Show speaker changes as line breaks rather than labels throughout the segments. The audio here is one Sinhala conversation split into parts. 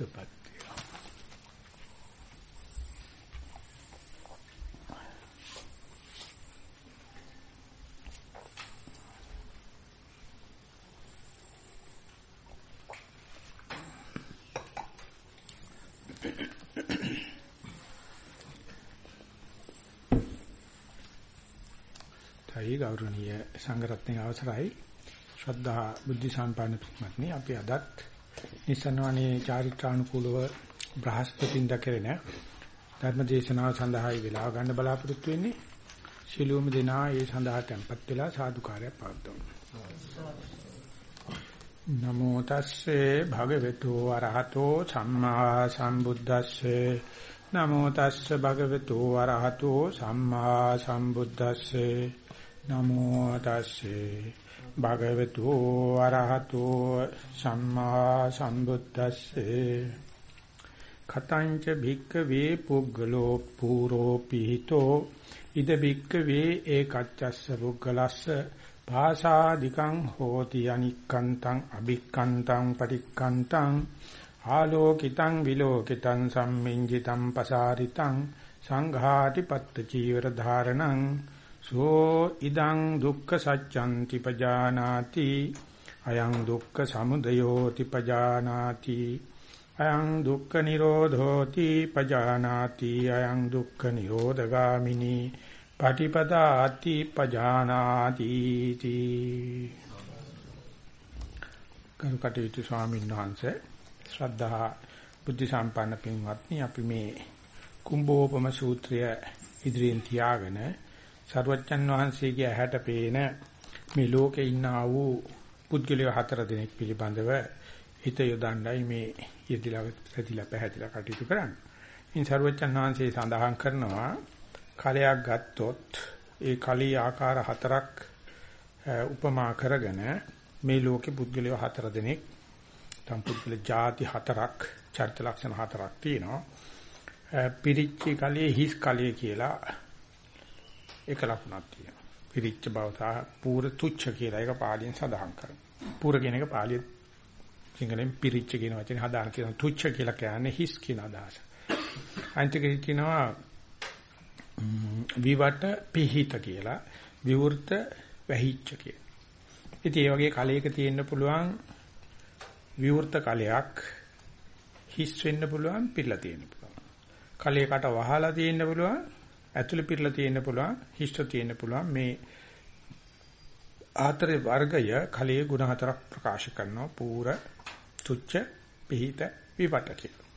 සුවපත් තයි ගෞරවනීය සංඝරත්නයේ අවසරයි ශ්‍රද්ධා බුද්ධ සම්පන්න පිටමත්නි අපි අදත් නිසනවනේ චාරිත්‍රානුකූලව බ්‍රහස්පතින්ද කෙරෙන ධර්ම දේශනාව සඳහායි වෙලාව ගන්න බලාපොරොත්තු වෙන්නේ. ශිළුවම දෙනා ඒ සඳහා tempත් වෙලා සාදුකාරයක් පවත්වමු. නමෝ තස්සේ භගවතු වරහතෝ සම්මා සම්බුද්දස්සේ. නමෝ තස්සේ භගවතු වරහතෝ සම්මා සම්බුද්දස්සේ. නමෝ තස්සේ භගවතු අරහතෝ සම්මා සම්බුද්දස්සේ. කතංච භික්කවේ පුග්ගලෝ පූරෝ පිහිතෝ ඉද භික්කවේ ඒකච්චස්ස පුග්ගලස්ස භාසාදිකං හෝති අනික්කන්තං අභික්කන්තං පටික්කන්තං. ආලෝකිතං විලෝකිතං සම්මිංජිතං පසාරිතං. සංඝාටි පත්ත චීවර ධාරණං. සෝ ඉදං දුක්ඛ සත්‍යන්ති පජානාති। අයං දුක්ඛ සමුදයෝති පජානාති। අයං දුක්ඛ නිරෝධෝති පජානාති। අයං දුක්ඛ නිරෝධගාමිනී පටිපදාති පජානාති තී। කරුකටයුතු ස්වාමීන් වහන්සේ ශ්‍රද්ධා බුද්ධ සම්පන්න පින්වත්නි අපි මේ කුම්භෝපම සූත්‍රය ඉදිරියෙන් තියාගෙන සරුවච්චන් වහන්සේගේ ඇහැට පේන මේ ලෝකේ ඉන්නා වූ පුද්ගලයෝ හතර දෙනෙක් පිළිබඳව හිත යොදන්නයි මේ යෙදිලා පැතිලා පැහැදිලා කටයුතු කරන්නේ. ඉන් සරුවච්චන් වහන්සේ සඳහන් කරනවා කලයක් ගත්තොත් ඒ කලී ආකාර හතරක් උපමා කරගෙන මේ ලෝකේ පුද්ගලයෝ හතර දෙනෙක් තම් පුද්ගල ಜಾති හතරක් චරිත ලක්ෂණ හතරක් තියෙනවා. පිරිච්ච කලයේ හිස් කලයේ කියලා එක ලකුණක් තියෙනවා. පිරිච්ච බව සහ පූර තුච්ච කියලා එක පාලියෙන් සඳහන් කරනවා. පූර කියන එක පාලියෙන් සිංහලෙන් පිරිච්ච කියන වචනේ හදාන කියන තුච්ච කියලා කියන්නේ හිස් කියන අදහස. අන්තික කියනවා විවට පිහිත කියලා විවෘත වැහිච්ච කියලා. ඉතින් ඒ වගේ කලයක තියෙන්න පුළුවන් විවෘත කලයක් හිස් වෙන්න පුළුවන් පිළලා තියෙන්න පුළුවන්. කලයකට වහලා තියෙන්න පුළුවන් ඇතුළේ පිරලා තියෙන්න පුළුවන් හිස්ට තියෙන්න පුළුවන් මේ ආතර වර්ගය කලයේ ගුණ හතරක් ප්‍රකාශ කරනවා පූර තුච්ච පිහිත විවට කියලා.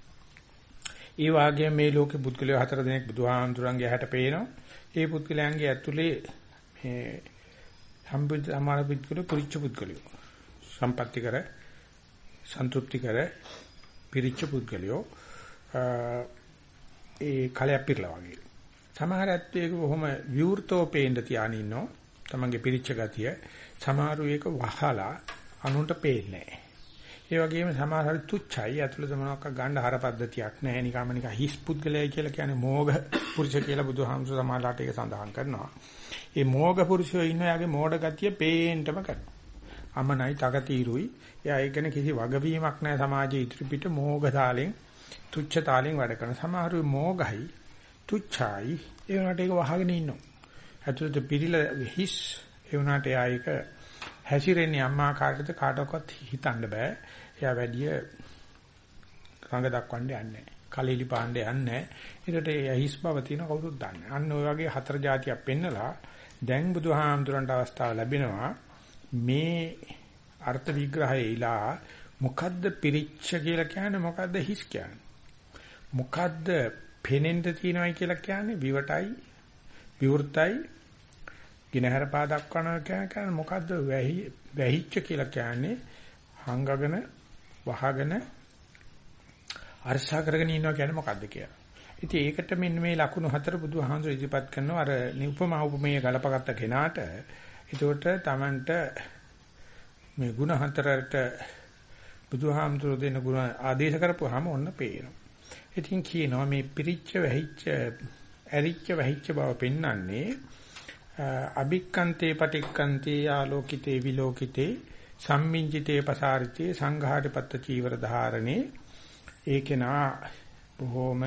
ඒ වාගේ මේ ලෝකේ පුද්ගලයෝ හතර දෙනෙක් බුදුහාමුදුරන්ගේ හැට පේනවා. ඒ පුද්ගලයන්ගේ ඇතුලේ මේ සම්බුද්ධ සමාන පුද්ගලයෝ පුරිච්ච පුද්ගලයෝ. සම්පත්‍ති කර සන්තුෂ්ටි කර පිරිච්ච පුද්ගලයෝ ඒ කලයක් පිරලා වගේ. සමහර ඇත්තේක බොහොම විවෘතව පේන්න තියාගෙන ඉන්නවා. තමන්ගේ පිරිච්ච ගතිය. සමහරු ඒක වහලා අනුන්ට පේන්නේ නැහැ. ඒ වගේම සමහර තුච්චයි ඇතුළත මොනවාක් ගන්න හර පද්ධතියක් නැහැ. නිකම්ම නිකන් හිස් පුද්ගලයයි කියලා කියන්නේ මෝග පුරුෂ කියලා බුදුහාමුදුර සමාලාට ඒක සඳහන් කරනවා. ඒ මෝග පුරුෂයෝ ඉන්න යාගේ මෝඩ ගතිය පේන්නම කරනවා. අමනයි තකතිරුයි. එයා ඒක ගැන කිසි වගවීමක් නැහැ සමාජයේ ඉදිරි පිට මෝග තාලෙන් තුච්ච තාලෙන් වැඩ කරන. සමහරු මෝගයි තුච්චයි ඒ වුණාට ඒක වහගෙන ඉන්නවා. ඇතුළත පිළිලා හිස් ඒ වුණාට එයා ඒක හැසිරෙන්නේ අම්මා කාටද කාටවත් හිතන්න බෑ. එයා වැඩි රඟ දක්වන්න යන්නේ නැහැ. කලීලි පාණ්ඩ යන්නේ නැහැ. ඒකට ඒ හිස් බව තියෙන කවුරුත් දන්නේ. අන්න ඔය වගේ හතර જાතියක් පෙන්නලා දැන් බුදුහාමුදුරන්ට අවස්ථාව ලැබෙනවා මේ අර්ථ විග්‍රහයේ ඉලා මොකද්ද පිරිච්ච කියලා කියන්නේ මොකද්ද හිස් කියන්නේ මොකද්ද පෙනෙන්න තියනයි කියලා කියන්නේ විවටයි විවෘතයි ගිනහර පා දක්වනවා කියන්නේ මොකද්ද වැහිච්ච කියලා කියන්නේ හංගගෙන වහගෙන අරසා කරගෙන ඉන්නවා කියන්නේ මොකද්ද කියලා. ඉතින් ඒකට මෙන්න මේ ලකුණු හතර බුදුහාමුදුර ඉදිරිපත් කරනවා අර නිඋපමා උපමේය ගලපගත්ත කෙනාට. ඒකට Tamanට මේ ಗುಣ හතරට බුදුහාමුදුර දෙන ಗುಣ ආදේශ කරපුවාම ඔන්න පේනවා. ඉතින් කියනවා මේ පිරිච්ච වැහිච්ච ඇරිච්ච වැහිච්ච බව පෙන්වන්නේ අභික්කන්තේ පටික්කන්තේ ආලෝකිතේ විලෝකිතේ සම්මිංජිතේ පසාරිතේ සංඝාටපත්ත චීවර ධාරණේ ඒකේ නා බොහොම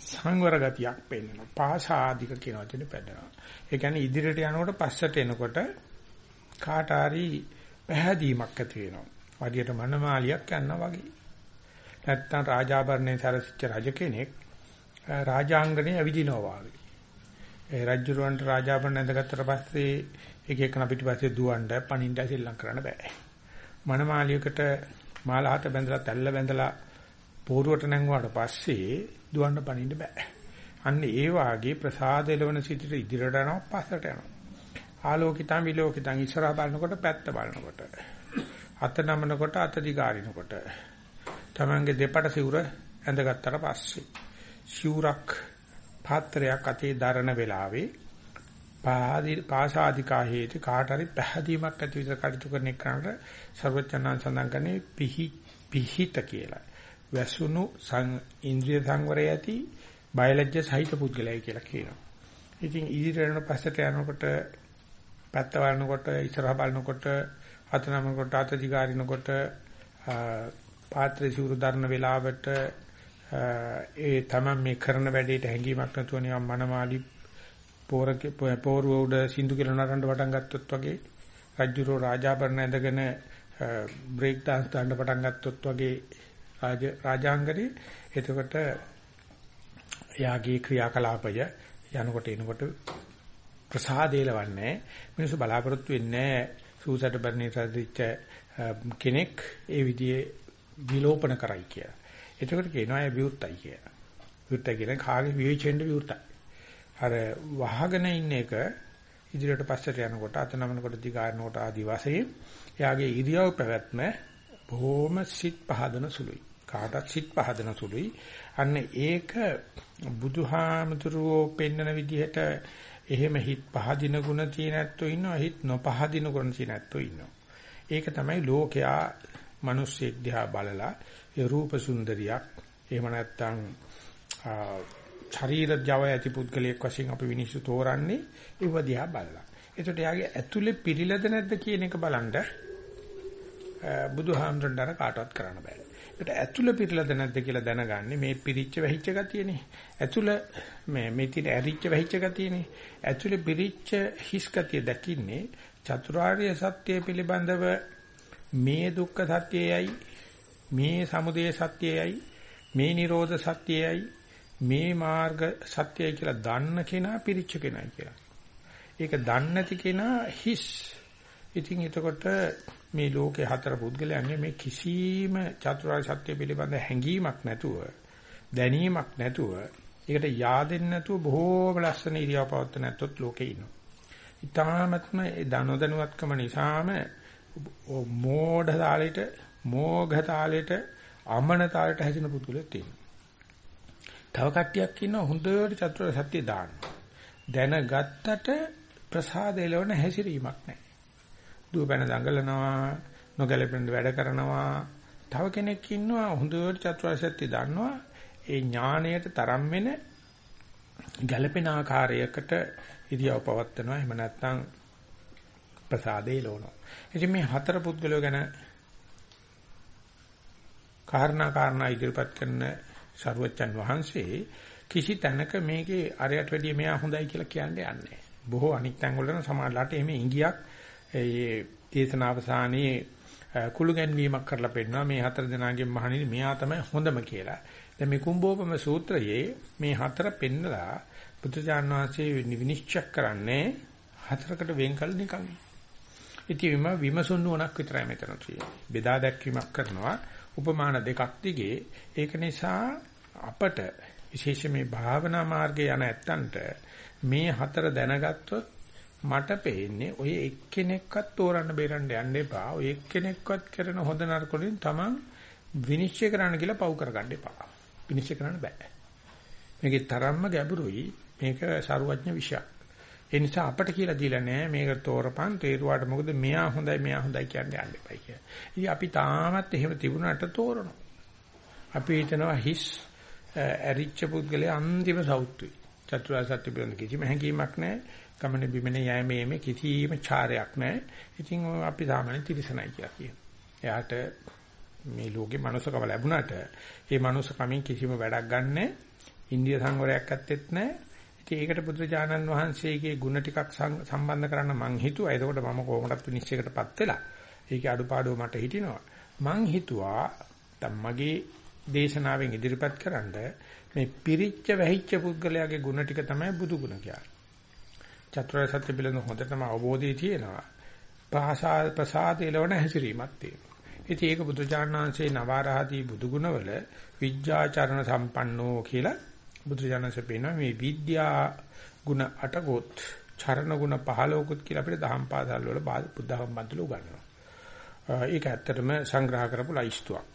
සංවර ගතියක් පෙන්වනවා. පාසාදික කියන වචනේ පැදෙනවා. ඒ කියන්නේ ඉදිරියට යනකොට පස්සට එනකොට කාට හරි පැහැදීමක් ඇති වෙනවා. වඩියට මනමාලියක් යනවා වගේ. නැත්තම් රාජාභරණේ සරසිච්ච රජ කෙනෙක් රාජාංගනේ ඇවිදිනවා වගේ. ඒ රජුරවන්ට රාජාභරණ ඇඳගත්තට පස්සේ එක එකන පිටිපස්සේ දුවන්න පණින්න සෙල්ලම් කරන්න බෑ. මනමාලියකට මාලාහත බැඳලා තැල්ල බැඳලා පෝරුවට නැංගුවාට පස්සේ දුවන්න පණින්න බෑ. අන්න ඒ වාගේ ප්‍රසාද එළවන සිටිට ඉදිරියට යනවා පස්සට යනවා. ආලෝකිතං විලෝකිතං ඉස්සරහා බලනකොට පැත්ත බලනකොට අත නමනකොට අත දිගාරිනකොට තමන්ගේ දෙපට සිවුර ඇඳගත්තට පස්සේ සිවුරක් පාත්‍රයක් අතේ දරන වෙලාවේ පාසාදිකා හේතු කාට හරි පැහැදීමක් ඇති විදිහට කටයුතු කරන එකට සර්වචනන් සඳහන් කරන්නේ පිහි පිහිත කියලා. වැසුණු ඉන්ද්‍රිය සංවරය ඇති බයලජ්‍ය සහිත පුද්ගලයයි කියලා කියනවා. ඉතින් ඉදිරියට යන පස්සට යනකොට පැත්ත බලනකොට ඉස්සරහ බලනකොට අත නමනකොට අත දිගාරිනකොට පාත්‍රය සිවුරු දරන වෙලාවට ඒ තමයි මේ කරන වැඩේට හැංගීමක් නැතුව නිකන් මනමාලි පෝරක පෝරුව උඩ සින්දු කියලා නරඬ වටන් ගත්තොත් වගේ රජුරෝ රාජාභරණ ඇඳගෙන බ්‍රේක් dance දාන්න පටන් ගත්තොත් වගේ රාජ රාජාංගනේ. එතකොට යාගේ ක්‍රියාකලාපය යනකොට එනකොට ප්‍රසාදේලවන්නේ. මිනිස්සු බලාපොරොත්තු වෙන්නේ සූසට බර්ණේ රදිච්ච කෙනෙක් ඒ විදිහේ විලෝපන කරයි කියලා. එතකොට කියනවා ඒ විවුර්තයි කියලා. විවුර්තයි කියන්නේ කාගේ විවේචෙන්ද විවුර්තයි. අර වහගෙන ඉන්න එක ඉදිරියට පස්සට යනකොට අත නමනකොට දිගාරනකොට ආදි වශයෙන් එයාගේ ඉරියව් පැවැත්ම බොහොම සිත් පහදන සුළුයි. කාටත් සිත් පහදන සුළුයි. අන්න ඒක බුදුහාමුදුරුවෝ පෙන්නන විදිහට එහෙම හිත් පහදින ගුණ තියෙන ඇත්තෝ ඉන්නවා හිත් නොපහදින ගුණ තියෙන ඇත්තෝ ඉන්නවා. ඒක තමයි ලෝකයා මිනිස්සෙක් දිහා බලලා ඒ රූප සුන්දරියක් එහෙම නැත්නම් ශරීර ජව ඇති පුද්ගලයෙක් වශයෙන් අපි විනිශ්චය තෝරන්නේ ඒව දිහා බලලා. එතකොට යාගේ ඇතුලේ පිරිලද නැද්ද කියන එක බලන්න බුදුහාමුදුරන්ට කාටවත් කරන්න බෑ. ඒකට ඇතුළ පිරලද නැද්ද කියලා දැනගන්නේ මේ පිරිච්ච වැහිච්ච ගතියනේ. ඇතුළ මේ මේ තියෙන ඇරිච්ච වැහිච්ච ගතියනේ. ඇතුළේ පිරිච්ච හිස් ගතිය දකින්නේ චතුරාර්ය සත්‍ය පිළිබඳව මේ දුක්ඛ සත්‍යයයි මේ සමුදය සත්‍යයයි මේ නිරෝධ සත්‍යයයි මේ මාර්ග සත්‍යයි කියලා දන්න කෙනා පිරිච්ච කෙනායි කියලා. ඒක දන්නේ නැති කෙනා හිස්. ඉතින් එතකොට මේ ලෝකේ හතර පුද්ගලයන්ගේ මේ කිසිම චතුරාර්ය සත්‍ය පිළිබඳ හැඟීමක් නැතුව දැනීමක් නැතුව ඒකට yaadෙන්නේ නැතුව බොහෝම ලස්සන ඉරියව් පවත්ත නැත්තොත් ලෝකේ ඉන්නවා. ඊටාත්ම ඒ දනොදනුවත්කම නිසාම මෝඩ තාලෙට මෝඝ තාලෙට අමන තාලෙට හැදෙන පුද්ගලයෙක් තියෙනවා. තව කට්ටියක් ඉන්නවා හොඳට චතුරාර්ය සත්‍ය දාන්න. දැනගත්තට ප්‍රසාද එළවන හැසිරීමක් නැහැ. දුවපැන දඟලනවා, නොගැලපෙන වැඩ කරනවා. තව කෙනෙක් ඉන්නවා හොඳට චතුරාර්ය සත්‍ය දන්නවා. ඒ ඥාණයට තරම් වෙන ගැළපෙන ආකාරයකට ඉරියව් පවත්නවා. එහෙම නැත්නම් ප්‍රසාදේ ලෝනවා. ඉතින් මේ හතර පුද්ගලයෝ ගැන කාරණා කාරණා ඉදිරිපත් කරන සරුවච්චන් වහන්සේ කිසි තැනක මේකේ අරයට වැඩිය මෙයා හොඳයි කියලා කියන්නේ යන්නේ. බොහෝ අනිත් තැන් වල සමාජලාට එමේ ඉංගියක් ඒ දේශනාවසානයේ කුළු ගැන්වීමක් කරලා පෙන්නනවා මේ හතර දෙනාගෙන් මහණෙනි මෙයා තමයි හොඳම කියලා. දැන් මේ කුම්භෝපම සූත්‍රයේ මේ හතර පෙන්නලා බුදුචාන් වහන්සේ විනිශ්චය කරන්නේ හතරකට වෙන් කළ නිකන්. ඉතින් විමසුන් නුවණක් විතරයි මෙතන තියෙන්නේ. බෙදා දැක්වීමක් කරනවා උපමාන දෙකක් දිගේ. ඒක නිසා අපට විශේෂයෙන් මේ භාවනා මාර්ගයේ යන ඇත්තන්ට මේ හතර දැනගත්තොත් මට පේන්නේ ඔය එක්කෙනෙක්වත් තෝරන්න බේරන්න යන්න එපා. ඔය එක්කෙනෙක්වත් කරන හොඳ නරක වලින් Taman විනිශ්චය කරන්න කියලා පව් කරගන්න එපා. විනිශ්චය කරන්න බෑ. මේකේ තරම්ම ගැඹුරුයි. මේක සරුවඥ විෂයක්. ඒ නිසා අපට කියලා දීලා නෑ මේක තෝරපන් තේරුවාට මොකද මෙයා හොඳයි මෙයා හොඳයි කියන්නේ යන්න එපයි කියලා. ඉතින් අපි තාමත් එහෙම තිබුණාට තෝරනවා. අපි හිතනවා හිස් ඇරිච්ච පුද්ගලයා අන්තිම සෞත්තුයි. චතුරාර්ය සත්‍ය පිළිබඳ කිසිම හැඟීමක් නැහැ. ගමන බිමනේ යෑමේ මේ කිසිම චාරයක් නැහැ. ඉතින් අපි සාමාන්‍ය තිරසනයි කියලා කියනවා. එයාට මේ ලෝකේ මනුස්සකම ලැබුණාට ඒ මනුස්සකමින් කිසිම වැඩක් ගන්න ඉන්දිය සංවරයක් ඇත්තෙත් නැහැ. ඉතින් ඒකට බුදුරජාණන් වහන්සේගේ ಗುಣ ටිකක් සම්බන්ධ කරන්න මං හිතුවා. එතකොට මම කොහොමදත් විනිශ්චයකටපත් වෙලා. ඒකේ අඩුපාඩු මට හිටිනවා. මං හිතුවා ධම්මගේ දේශනාවෙන් ඉදිරිපත් කරන්න මේ පිරිච්ච වැහිච්ච පුද්ගලයාගේ ಗುಣ ටික තමයි බුදු ගුණ කියන්නේ. චතුරාර්ය සත්‍ය පිළිබඳ හොඳටම අවබෝධය තියෙනවා. භාෂා ප්‍රසාද එළවන හැසිරීමක් තියෙනවා. ඉතින් ඒක බුදුජානනාංශේ නවාරහදී බුදුගුණවල විද්‍යාචරණ සම්පන්නෝ කියලා බුදුජානනාංශේ පෙන්නන මේ විද්‍යා ගුණ අටකොත් චරණ ගුණ 15කුත් කියලා අපිට දහම් පාසල් වල බුද්ධහම් බන්තුල උගන්වනවා. ඒක ඇත්තටම සංග්‍රහ කරපු ලයිස්තුවක්.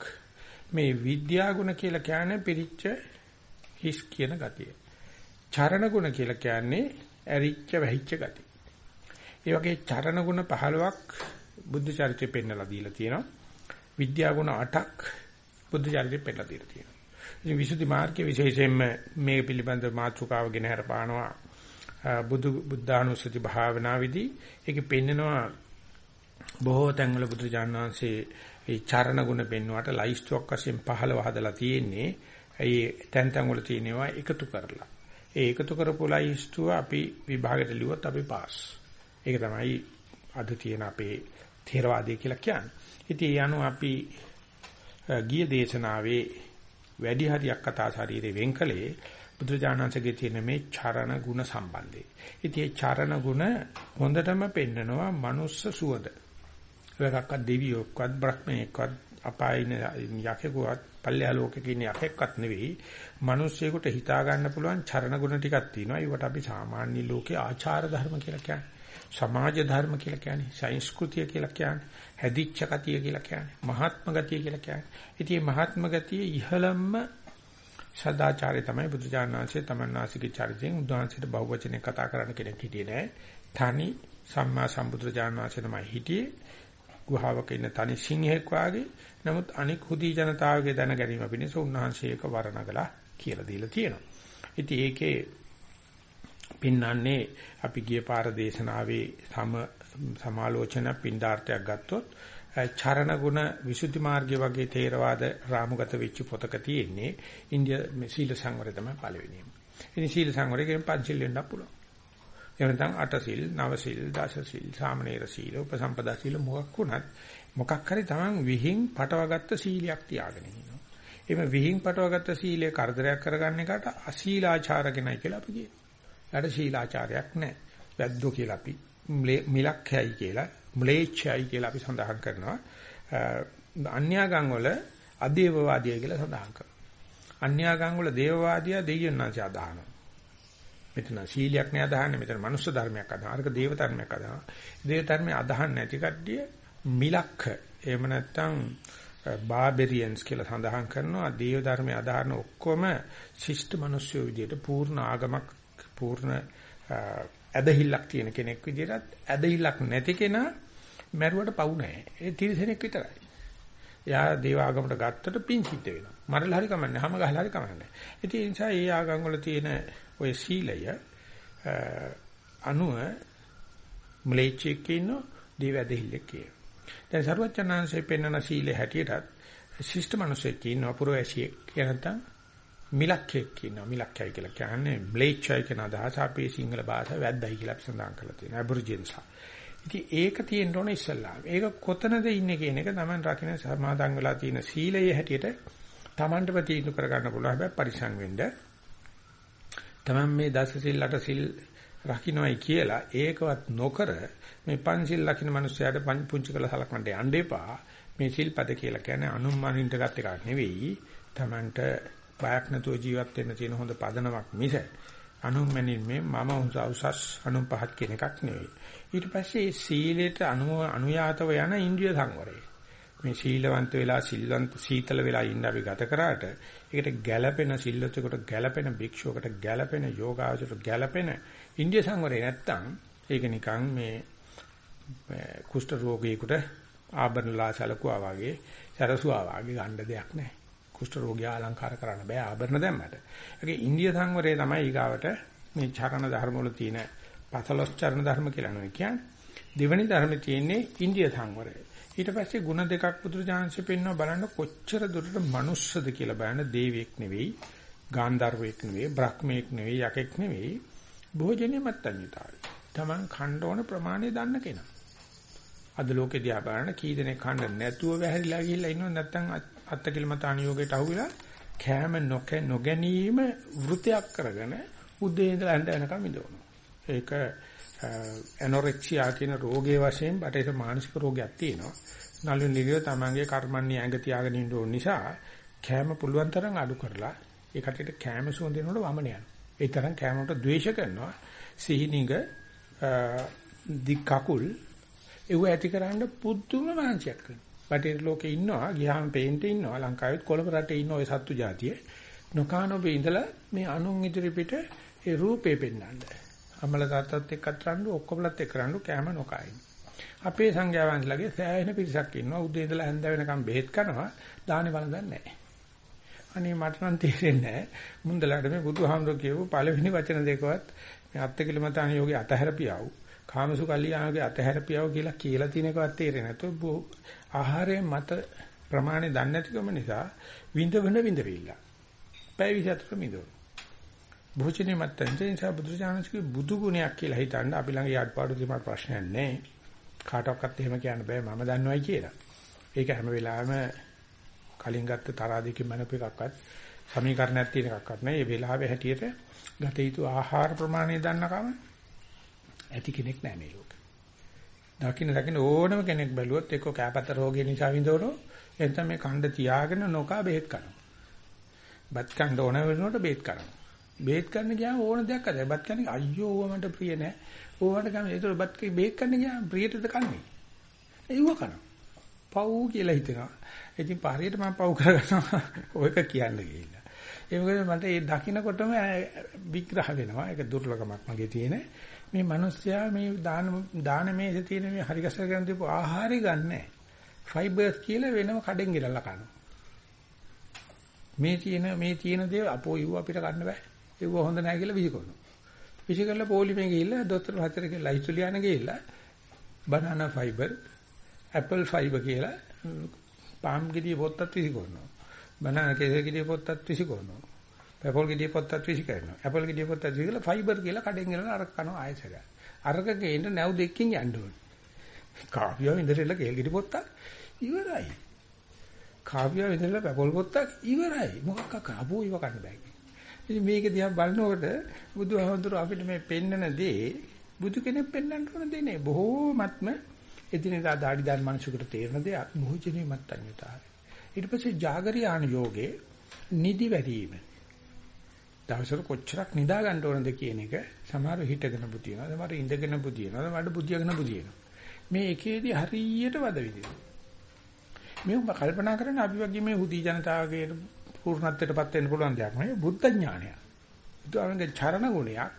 මේ විද්‍යා ගුණ කියලා කියන්නේ පිරිච්ච හිස් කියන ගතිය. චරණ ගුණ කියලා කියන්නේ ඇරිච්ච වැහිච්ච ගතිය. ඒ වගේ චරණ ගුණ 15ක් බුද්ධ චරිතෙ පෙන්නලා දීලා තියෙනවා. විද්‍යා ගුණ 8ක් බුද්ධ චරිතෙ පෙන්නලා දීලා තියෙනවා. ඉතින් විසුද්ධි මාර්ගයේ විශේෂයෙන්ම මේ පිළිබඳ මාතෘකාව ගෙන හරපානවා බුදු බුද්ධානුස්සති භාවනාවේදී ඒකේ පෙන්නනවා බොහෝ තැන්වල බුදුරජාණන් වහන්සේ ඒ චරණ ගුණ පෙන්වුවට ලයිස්තුවක් වශයෙන් 15 හදලා තියෙන්නේ. ඒ තැන් තැන් වල තියෙනවා එකතු කරලා. ඒ එකතු කරපු ලයිස්තුව අපි විභාගයට ලිව්වොත් අපි පාස්. ඒක තමයි අද තියෙන අපේ ථේරවාදය කියලා කියන්නේ. ඉතින් ඒ අනුව අපි ගිය දේශනාවේ වැඩි හරියක් කතා ශරීරේ වෙන්කලේ බුදුජානන්සේගේ තියෙන මේ චරණ ගුණ සම්බන්ධේ. ඉතින් මේ චරණ ගුණ හොඳටම පෙන්නනවා මනුස්ස සුවඳ. ඒකක්වත් දෙවියෙක්වත් බ්‍රහ්මයෙක්වත් අපායින යකෙකුවත් පල්ලෙහා ලෝකෙක ඉන්න යකෙක්වත් නෙවෙයි. මිනිස්සෙකුට හිතා ගන්න පුළුවන් චරණ ගුණ ටිකක් තියෙනවා. ඒවට අපි සාමාන්‍ය ලෝකේ ආචාර ධර්ම කියලා කියන්නේ. සමාජ ධර්ම කියලා කියන්නේ, සංස්කෘතිය කියලා කියන්නේ, හැදිච්ච ගතිය කියලා කියන්නේ, මහාත්ම ගතිය කියලා කියන්නේ. ඉතින් මේ මහාත්ම ගතිය ඉහළම සදාචාරය තමයි බුදුජානනාංශයේ තමන්වාසිකේ චරිතයෙන් උදාහරණයට බහුවචනේ කතා කරන්න කෙනෙක් හිටියේ නෑ. තනි සම්මා සම්බුදුජානනාංශය තමයි හිටියේ. ගුහාවක ඉන්න තනි සිංහෙක් වාගේ. නමුත් අනික් හුදී ජනතාවගේ දැන ගැනීම පිණිස උන්වහන්සේ ඒක වර්ණගලා කියලා දීලා තියෙනවා. ඉතින් ඒකේ පින්නන්නේ අපි ගිය පාර දේශනාවේ සම සමාලෝචන පින්ඩාර්ථයක් ගත්තොත් චරණ ගුණ විසුද්ධි මාර්ගය වගේ තේරවාද රාමුගත වෙච්ච පොතක තියෙන්නේ ඉන්දිය සීල සංවරය තමයි පළවෙනිම. ඉතින් සීල සංවරය කියන්නේ පංචිල් වෙන්න පුළුවන්. එහෙම නැත්නම් අට සීල්, නව සීල්, දස සීල්, සාමණේර සීල, උපසම්පදා සීල මොකක් වුණත් මොකක් හරි තමන් විහිං පටවගත්ත සීලයක් තියාගෙන ඉන්නවා. එimhe විහිං පටවගත්ත සීලය කරදරයක් කරගන්න එකට අශීලාචාරගෙනයි කියලා අපි කියනවා. ඊට ශීලාචාරයක් නැහැ. වැද්දෝ කියලා අපි මිලක්ඛයයි කියලා, ම්ලේච්ඡයයි කියලා අපි සඳහන් කරනවා. අන්‍යාගම් වල අදේවවාදිය කියලා සඳහන් කරනවා. අන්‍යාගම් වල දේවවාදියා දෙයියන් නැති අදහනවා. මෙතන සීලයක් නෑ අදහන්නේ මෙතන මනුස්ස ධර්මයක් අදහනවා. අරක දේව ධර්මයක් අදහනවා. දේව ධර්මයේ අදහන්නේ නැති කට්ටිය මිලක්ඛ එහෙම නැත්නම් බාබෙරියන්ස් කියලා සඳහන් කරනවා දේව ධර්මයේ අදහන ඔක්කොම ශිෂ්ට මිනිස්සු විදියට පූර්ණ ආගමක් පූර්ණ ඇදහිල්ලක් තියෙන කෙනෙක් විදිහට ඇදහිල්ලක් නැති කෙනා මැරුවට පවු නැහැ. ඒ තිරසනෙක් විතරයි. එයා දේව ආගමට ගත්තට පිං සිද්ධ වෙනවා. මරලා හරි කමන්නේ. හැම ගහලා හරි කමන්නේ. ඉතින් ඒ නිසා ඒ ආගම් වල තියෙන ඔය සීලය අනුව මලේච්චෙක් ඉන්න දේව ඇදහිල්ලක් කිය. දැන් සරුවචනාංශයේ පෙන්වන සීලේ හැටියටත් ශිෂ්ට මිනිසෙක් ඉන්නවා පුරවැසියෙක්. කියන නැත්නම් මිලක්කෙක් කියනවා මිලක්කයි කියලා කියන්නේ බ්ලේච්චයි කියන අදහස අපේ සිංහල භාෂාව වැද්දයි කියලා අපි සඳහන් කරලා තියෙනවා ඇබර්ජින්ස්ලා. ඉතින් ඒක තියෙන්න ඕන ඉස්සල්ලා. ඒක කොතනද ඉන්නේ කියන එක තමයි රකින්න සමාදන් වෙලා තියෙන සීලයේ හැටියට Tamanට ප්‍රතිඋතු කර ගන්න පුළුවන් හැබැයි පරිසං වෙන්න. Taman මේ දස සිල් අට සිල් රකින්නයි කියලා ඒකවත් නොකර මේ පංචිල් ලකින මිනිස්සයාට පුංචි කළ සලකන්න යන්න එපා. මේ සිල්පද කියලා කියන්නේ අනුම්මානින්ට ගත් එකක් නෙවෙයි. Tamanට බයක් නැතුව ජීවත් වෙන්න තියෙන හොඳ පදනමක් මිස අනුමැනින් මේ මම උසස් අනුන් පහත් කියන එකක් නෙවෙයි. ඊට පස්සේ සීලයට අනුව අනුයාතව යන ඉන්ද්‍රිය සංවරය. මේ සීලවන්ත වෙලා සිල්වන්ත සීතල වෙලා ඉන්න අපි ගත කරාට ඒකට ගැළපෙන සිල්ලතෙකුට ගැළපෙන භික්ෂුවකට ගැළපෙන යෝගාචරයට ගැළපෙන ඉන්ද්‍රිය සංවරය නැත්තම් ඒක නිකන් මේ කුෂ්ඨ රෝගියෙකුට ආභරණලා සලකුවා වගේ සරසුවා වගේ ගන්න දෙයක් නැහැ. කුෂ්ඨ රෝගියා අලංකාර කරන්න බෑ ආභරණ දැම්මට. ඒකේ ඉන්දිය සංවරය තමයි ඊගාවට මේ චරණ ධර්ම වල තියෙන පතලොස් චරණ ධර්ම කියලා නෝ කියන්නේ. දෙවෙනි ධර්මයේ තියෙන්නේ ඉන්දිය සංවරය. ඊට පස්සේ ಗುಣ දෙකක් බුදුරජාණන්සේ පෙන්වන බලන්න කොච්චර දුරට මනුස්සද කියලා බලන්න දේවියෙක් නෙවෙයි, ගාන්ධර්වයෙක් නෙවෙයි, බ්‍රහ්මයෙක් නෙවෙයි, යකෙක් නෙවෙයි. භෝජනේ මත්තඤ්‍යතාවය. Taman khණ්ඩ ඕන ප්‍රමාණය දන්න කෙනා. අද ලෝකෙ දිහා බලන කී දෙනෙක් khණ්ඩ නැතුව වැහැරිලා ගිහිල්ලා ඉන්නව නැත්නම් අත්තකිලමතාන යෝගයට අහුවිලා කෑම නොක නොගැනීම වෘතයක් කරගෙන උදේ ඉඳලා ඇඳ වෙනකම් ඉඳවනවා. ඒක ඇනොරෙක්සියා කියන රෝගයේ වශයෙන් බටේට මානසික රෝගයක් තියෙනවා. නළු නිලිය තමන්ගේ කර්මන්නේ ඇඟ තියාගෙන ඉන්න ඕන නිසා කෑම පුළුවන් තරම් අඩු කරලා ඒ කටේට කෑම සුවඳ දෙනකොට වමන යනවා. ඒ තරම් කෑමකට ද්වේෂ කරනවා. සිහිනිග දික් කකුල් ඒව ඇතිකරන්න පුදුම මානසිකයක් කරනවා. බටේට ලෝකේ ඉන්නවා ගියාම පේන්ට ඉන්නවා ලංකාවෙත් කොළඹ රටේ ඉන්න ඔය සත්තු జాතිය නොකානොබේ ඉඳලා මේ අනුන් ඉදිරි පිට ඒ රූපේ පෙන්වන්නේ අමල තාත්තත් එක්කත් රණ්ඩු ඔක්කොමලත් එක්ක රණ්ඩු කැම නොකයි. අපේ සංඝයා වහන්සේලාගේ සෑහෙන පිරිසක් ඉන්නවා උදේ ඉඳලා හැන්ද වෙනකම් බෙහෙත් කරනවා දානේ වළඳන්නේ නැහැ. අනේ මට නම් තේරෙන්නේ නැහැ. මුන්දලාට මේ බුදුහාමුදුරුවෝ කියපු පළවෙනි වචන දෙකවත් මේ අත්තිකිලමතාන යෝගේ අතහැරපියව. කාමසු කල්යාණගේ අතහැරපියව කියලා කියලා තියෙන එකවත් තේරෙන්නේ නැතුව ආහාරයේ මත ප්‍රමාණය දන්නේ නැතිකම නිසා විඳවන විඳවිල්ල. පැය 24 මිදෝ. භෝජනේ මත්තෙන් ඒ නිසා බුදුචානන්සේගේ බුදු ගුණයක් කියලා හිතන්න අපි ළඟ යාඩ්පාඩු දෙමාට ප්‍රශ්නයක් නැහැ. කාටවත් එහෙම කියන්න බෑ මම දන්නවයි කියලා. ඒක හැම වෙලාවෙම කලින් ගත්ත තරාදිකේ මනප එකක්වත් සමීකරණයක් තියෙන එකක්වත් නෑ. මේ වෙලාවේ හැටියට ගත යුතු ආහාර ප්‍රමාණය දන්නකම ඇති කෙනෙක් නෑ මේ ලෝකේ. දකින්න දකින්න ඕනම කෙනෙක් බැලුවොත් එක්ක කැපත රෝගය නිසා විඳවනෝ එතන මේ කණ්ඩ තියාගෙන නොකා බෙහෙත් කරනවා. බත් කණ්ඩ ඕන වෙනකොට බෙහෙත් කරනවා. බේත් ගන්න ගියාම ඕන දෙයක් අද බත් කන්නේ අයියෝ ඕව මට ප්‍රිය නෑ. ඕවට ගන්න ඒතර බත් බේත් ගන්න ගියාම ප්‍රියටද කන්නේ. ඒව කරනවා. පව් කියලා හිතනවා. ඉතින් පාරියට මම පව් කරගන්නවා. ඔයක කියන්න ගිහිල්ලා. ඒ මොකද මට ඒ දකින්නකොටම විග්‍රහ වෙනවා. ඒක දුර්ලභමක් මගේ තියෙන. මේ මිනිස්සයා මේ දාන දාන මේසේ තියෙන මේ හරි ගසල ගන්න දීපු ආහාරي ගන්නෑ. ෆයිබර්ස් කියලා වෙනම කඩෙන් ගිරලා කනවා. මේ තියෙන මේ තියෙන දේ අපෝ යුව අපිට ගන්න බෑ. ඒව හොඳ නැහැ කියලා විසිකරනවා. විසිකරලා පොලිමේ ගිහිල්ලා දොස්තර හතර කියලා ලයිස්තුලියාන ගිහිල්ලා බනනා ෆයිබර්, ඇපල් ෆයිබර් කියලා පාම් ගෙඩිය පොත්තත් විසිකරනවා. බනනා කේසර් ගෙඩිය පොත්තත් විසිකරනවා. ඇපල් ගෙඩිය පොත්තත් විසිකරනවා. ඇපල් ගෙඩිය පොත්තත් විසිකලා ෆයිබර් කියලා කඩෙන් ගෙනලා අරක කනවා ආයෙසර. අරක ගේන්න නැව් දෙකකින් යන්න ඕනේ. කාපියව ඉඳලා කේල් ගෙඩි පොත්තක් ඉවරයි. කාපියව ඉඳලා ඇපල් පොත්තක් ඉවරයි. මොකක් අකපෝ ඉව ගන්න බෑ. ඉතින් මේක දිහා බලනකොට බුදුහාමුදුරුව අපිට මේ පෙන්නන දේ බුදු කෙනෙක් පෙන්වන්න ඕන දේ නේ. බොහෝමත්ම එදිනෙදා দাঁඩි දාන මිනිසුකට තේරෙන දෙයක් මොහොචනේ මත්තඤ්‍යතාවය. ඊට පස්සේ జాగරියාන යෝගේ නිදි වැඩිම. දවසට කොච්චරක් නිදා ගන්න ඕනද කියන එක සමහර හිටගෙන බුදිනවා. සමහර ඉඳගෙන බුදිනවා. සමහර බුදියාගෙන බුදිනවා. මේ එකේදී හරියට වද විදිනවා. මේ කල්පනා කරන අපි වගේ මේ හුදි ජනතාවගේ පූර්ණත්වයටපත් වෙන්න පුළුවන් දෙයක් නෙවෙයි බුද්ධ ඥානය. බුදුහාමගේ චරණ ගුණයක්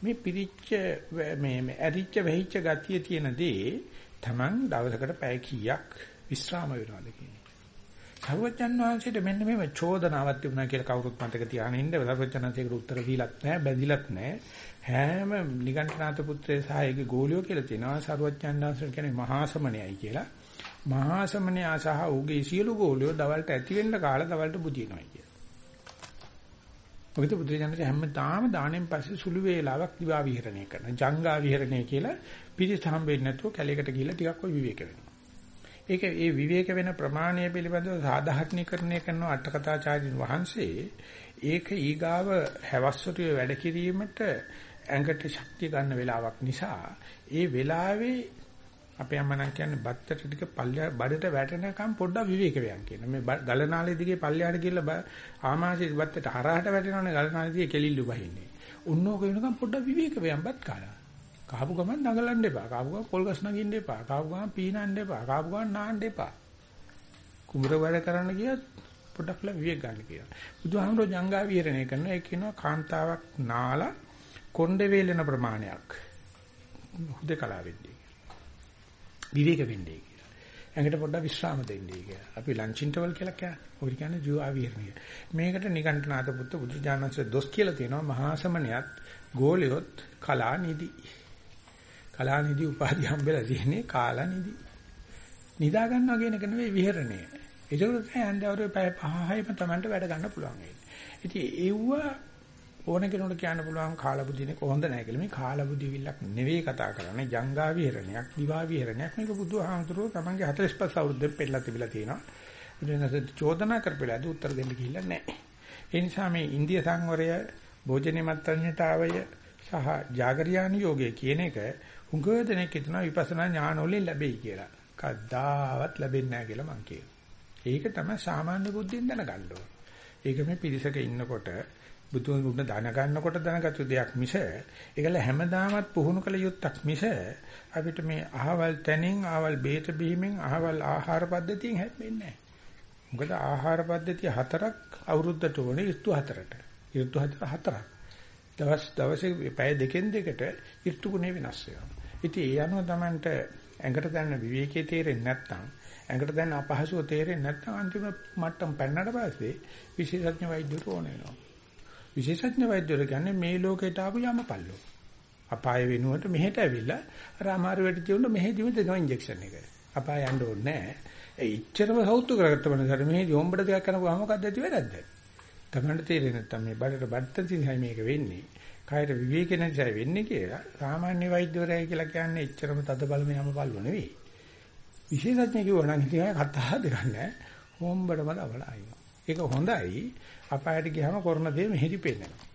මේ පිරිච්ච මේ මේ ඇරිච්ච වෙහිච්ච ගතිය තියෙන දේ Taman දවසකට පැය කීයක් විශ්‍රාම වෙනවද කියන්නේ. සර්වජන් වහන්සේට මෙන්න මේව චෝදනාවක් තිබුණා කියලා කවුරුත් මතක තියාගෙන ඉන්න සර්වජනන්සේකට උත්තර දීලත් නැහැ බැඳිලත් නැහැ. හැම නිගණ්ඨනාත පුත්‍රයේ සහායගේ ගෝලියෝ කියලා තියෙනවා සර්වජන් වහන්සේ කියන්නේ මහා සමණයයි කියලා. මහා සමණයා සහ ඌගේ සියලු ගෝලියෝ දවල්ට ඇති වෙන්න කාලා දවල්ට බුදිනවා කිය. මොකද බුදුරජාණන් හැමදාම දාණයෙන් පස්සේ සුළු වේලාවක් දිවා විහරණය කරන ජංගා විහරණය කියලා පිරිස හම්බෙන්නේ නැතුව කැලේකට ගිහිල්ලා ටිකක් ඔය විවේක වෙනවා. ඒක ඒ විවේක වෙන ප්‍රමාණය පිළිබඳව සාධාරණීකරණය කරන අටකථාචාර්යින් වහන්සේ ඒක ඊගාව හැවස්සොටිය වැඩ කිරීමට ඇඟට ශක්තිය ගන්න වෙලාවක් නිසා ඒ වෙලාවේ අපේ අම්මා නම් කියන්නේ බත්තට ටික පල්ල බඩට වැටෙනකම් පොඩ්ඩක් විවේක වෙයන් කියන. මේ ගලනාලේ දිගේ පල්ලයට ගිහලා ආමාශයේ බත්තට හරහට වැටෙනවනේ ගලනාලේ දිගේ කෙලිල්ලු බහින්නේ. උන්නෝක වෙනකම් පොඩ්ඩක් විවේක වෙයන් බත් කාලා. කාපු ගමන් නගලන්න එපා. කාපු ගමන් පොල් ගස් නගින්න එපා. කාපු ගමන් පීනන්න එපා. කාපු ගමන් නාන්න එපා. කුඹර වැඩ කරන්න ගියත් පොඩ්ඩක් ලා විවේක ගන්න කියලා. බුදුහාමුදුරුවෝ ජංගා විහරණය කරන ඒ කියනවා කාන්තාවක් නාලා කොණ්ඩේ වේලෙන ප්‍රමාණයක්. හුදකලා වෙන්නේ. විවේක වෙන්නේ කියලා. ඇඟට පොඩ්ඩක් විශ්‍රාම දෙන්නේ කියලා. අපි ලන්ච් ඉන්ටර්වල් කියලා කියන්නේ. ඔය කියන්නේ ජීවා විහරණය. මේකට නිකණ්ඨනාත පුත්ත බුදුජානන්සේ දොස් කියලා තියෙනවා මහා සමණයත් ගෝලියොත් කලා නිදි. කලා නිදි උපාධිය හම්බෙලා තියෙන්නේ කාලා නිදි. නිදා ගන්නවා කියන එක නෙවෙයි විහරණය. ඒක තමයි හන්දවරු පැය 5යිම Tamanට වැඩ ගන්න පුළුවන් වෙන්නේ. ඉතින් ඒව ඕන කෙනෙකුට කියන්න පුළුවන් කාලබුද්ධිනේ කොහොඳ නැහැ කියලා. මේ කාලබුද්ධිවිල්ලක් නෙවෙයි කතා කරන්නේ. ජංගා විහරණයක්, දිවා විහරණයක්. මේක බුදුහාමුදුරුවෝ Tamanගේ 45 අවුරුද්දෙන් පෙළලා තිබිලා තියෙනවා. බුදුනසත් චෝදනා කරපෙලාද උත්තර දෙන්න ගිහිල්ලා නැහැ. ඒ නිසා මේ ඉන්දිය සංවරය, භෝජනේ මත්ඤ්‍යතාවය සහ జాగරියානු යෝගය කියන එක හුඟ දෙනෙක් හිතනවා විපස්සනා ඥානවලින් ලැබෙයි කියලා. කද්දාවත් ලැබෙන්නේ නැහැ කියලා මං කියනවා. ඒක තමයි සාමාන්‍ය බුද්ධියෙන් දැනගන්න ඕන. ඒක මේ පිරිසක ඉන්නකොට බුදුන් උන්න දැන ගන්නකොට දැනගත්තු දෙයක් මිස ඒකල හැමදාමත් පුහුණු කළ යුත්තක් මිස අපිට මේ අහවල් තැනින් අහවල් බේත බීමෙන් අහවල් ආහාර පද්ධතියෙන් හැප්පෙන්නේ නැහැ. මොකද ආහාර පද්ධතිය හතරක් අවුරුද්දට ඕනේ ඍතු හතරට. ඍතු හතර හතරක්. දවස් දවසේ පැය දෙකෙන් දෙකට ඍතු ගුණේ වෙනස් වෙනවා. ඉතින් ඒ අනුව Tamanට ඇඟට දැනෙන විවේකයේ තේරෙන්නේ නැත්නම් ඇඟට දැනෙන අපහසුව තේරෙන්නේ නැත්නම් අන්තිම මට්ටම් පෙන්නට පස්සේ විශේෂඥ වෛද්‍යවරු ඕන වෙනවා. විශේෂඥ වෛද්‍යවරු කියන්නේ මේ ලෝකයට ආපු යමපල්ලෝ. අපාය වෙනුවට මෙහෙට ඇවිල්ලා අර අමාරු වෙට තියුණ මෙහෙදිම දෙනවා ඉන්ජෙක්ෂන් එක. අපාය යන්න ඕනේ නැහැ. ඒ ඉච්චරම සෞතු කරගත්ත මනසට මෙහෙදි හොම්බට දෙයක් කරනකොට මොකක්ද ඇති වෙරද්ද? තමන්ට තේරෙන්නේ නැත්තම් මේ බඩට බඩත් තින්හයි මේක වෙන්නේ. කායට විවේක නැතිසයි වෙන්නේ කියලා සාමාන්‍ය වෛද්‍යවරයයි කියලා කියන්නේ එච්චරම තද බලම යම බලව නෙවෙයි. විශේෂඥ කිව්වා නම් ඉතින් කතා දෙයක් නැහැ. හොම්බඩම දවලා අයිනවා. ඒක හොඳයි. අපායට ගියාම කරන දේ මෙහෙදි පෙන්නනවා.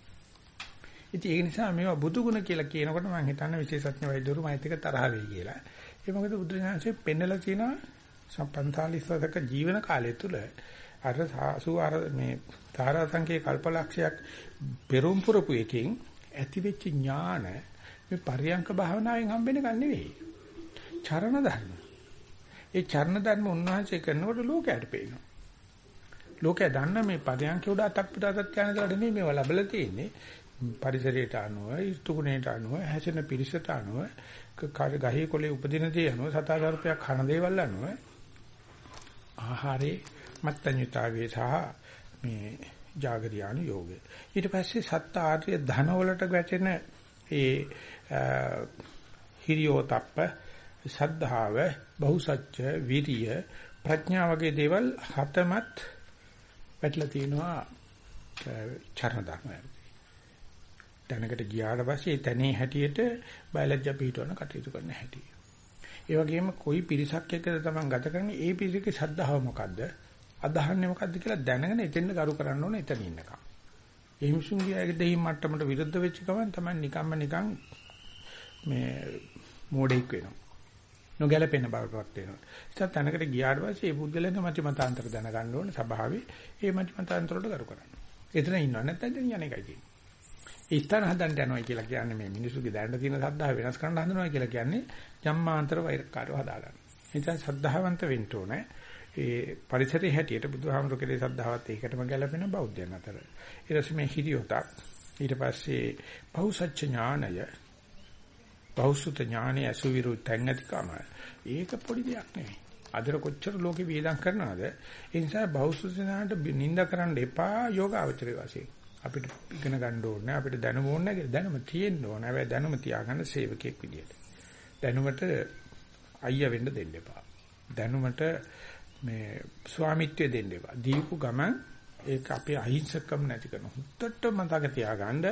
ඉතින් ඒ නිසා මේවා බුදු ගුණ කියලා කියනකොට මම හිතන්නේ විශේෂඥ වෛද්‍යවරු මයිත් එක තරහ වෙයි කියලා. ඒ මොකද බුදු දහමසේ පෙන්නලා තියෙනවා සම්පන්තාලිස්සක ජීවන කාලය තුල අර සාසු අර මේ තාරා සංකේ කල්පලක්ෂයක් පෙරම් පුරපු එකකින් ඇති වෙච්ච ඥාන මේ පරියංක භාවනාවෙන් හම්බෙන එක නෙවෙයි. චරණ ධර්ම. ඒ චරණ ධර්ම උන්වහන්සේ කරනකොට ලෝකයට පේනවා. ලෝකයා දන්න මේ පරියංක උඩ අතක් පිට අතක් යන දඩ නෙමෙයි මේවා ලැබලා තියෙන්නේ. පරිසරයට අනුව, ඍතුගුණයට අනුව, හැසෙන පිරිසට අනුව, ගහේ කොලේ උපදින දේ අනුව, සතාසර්පයක් කන දේවල් අනුව ආහාරේ මත්ඤ්‍යතාවයේ සහ මේ జాగරියානු යෝගය. ඊට පස්සේ සත්ත ආර්ය ධන වලට ගැටෙන ඒ හිරියෝතප්ප සද්ධාව බහුසත්‍ය විරිය ප්‍රඥා වගේ දේවල් හතමත් පැටලා තිනවා චරණ ධර්මයන්. දැනකට ගියාට පස්සේ තැනේ හැටියට බයලජ්ජා පිටවන කටයුතු කරන හැටි. ඒ වගේම කොයි පිරිසක් එක්කද තමන් ගත කරන්නේ ඒ පිරිසකේ ශ්‍රද්ධාව මොකද්ද? අදහන්නේ මොකද්ද කියලා දැනගෙන එතෙන්ද ගරු කරන්න ඕනේ එතන ඉන්නකම්. ඒ මිනිසුන්ගේ දෙහිම් මට්ටමට විරුද්ධ වෙච්ච ගමන් තමයි නිකම්ම නිකන් මේ මෝඩෙක් වෙනවා. නොගැලපෙන බවටපත් වෙනවා. ඒත් තැනකට ගියාට පස්සේ මේ පුද්ගලයන් මත මතාන්තර දැනගන්න ඕනේ ස්වභාවයේ ඒ මත මතාන්තර වලට කරු කරන්න. එතන ඉන්නව නැත්නම් එතන යන්නේ එකයි තියෙන්නේ. ඒ ස්ථාන හදන්න යනවා කියලා කියන්නේ මේ මිනිසුගේ දැනට තියෙන සද්ධාව වෙනස් කරන්න හදනවා කියලා කියන්නේ ජම්මාන්තර වෛරකාරව හදාගන්න. එතන සද්ධාවන්ත වෙන්න ඕනේ. ඒ පරිසරයේ හැටියට බුදුහාමුදුරු කෙරේ සද්ධාවත් ඒකටම ගැලපෙන බෞද්ධයන් අතර. ඊට පස්සේ මේ හිරියොතක් ඊට පස්සේ බහුසත්‍ය ඥානය බහුසුත ඥානය අසුවිරු තැන්නතිකම ඒක පොඩි දෙයක් නෙවෙයි. අදර කොච්චර ලෝකේ වේදම් කරනවද? ඒ නිසා බහුසුත ඥානට නිඳ කරන්න එපා යෝගාවචරයේ වශයෙන්. අපිට ඉගෙන ගන්න ඕනේ අපිට දැනුම ඕනේ නැහැ දැනුම තියෙන්න ඕනේ. හැබැයි දැනුම තියාගන්න සේවකයෙක් විදියට. දැනුමට අයියා වෙන්න දෙන්න එපා. දැනුමට මේ ස්වාමිත්වය දෙන්න එපා. දීපු ගමන් ඒක අපේ අහිංසකම් නැති කරන. හුත්තට මතක තියාගන්න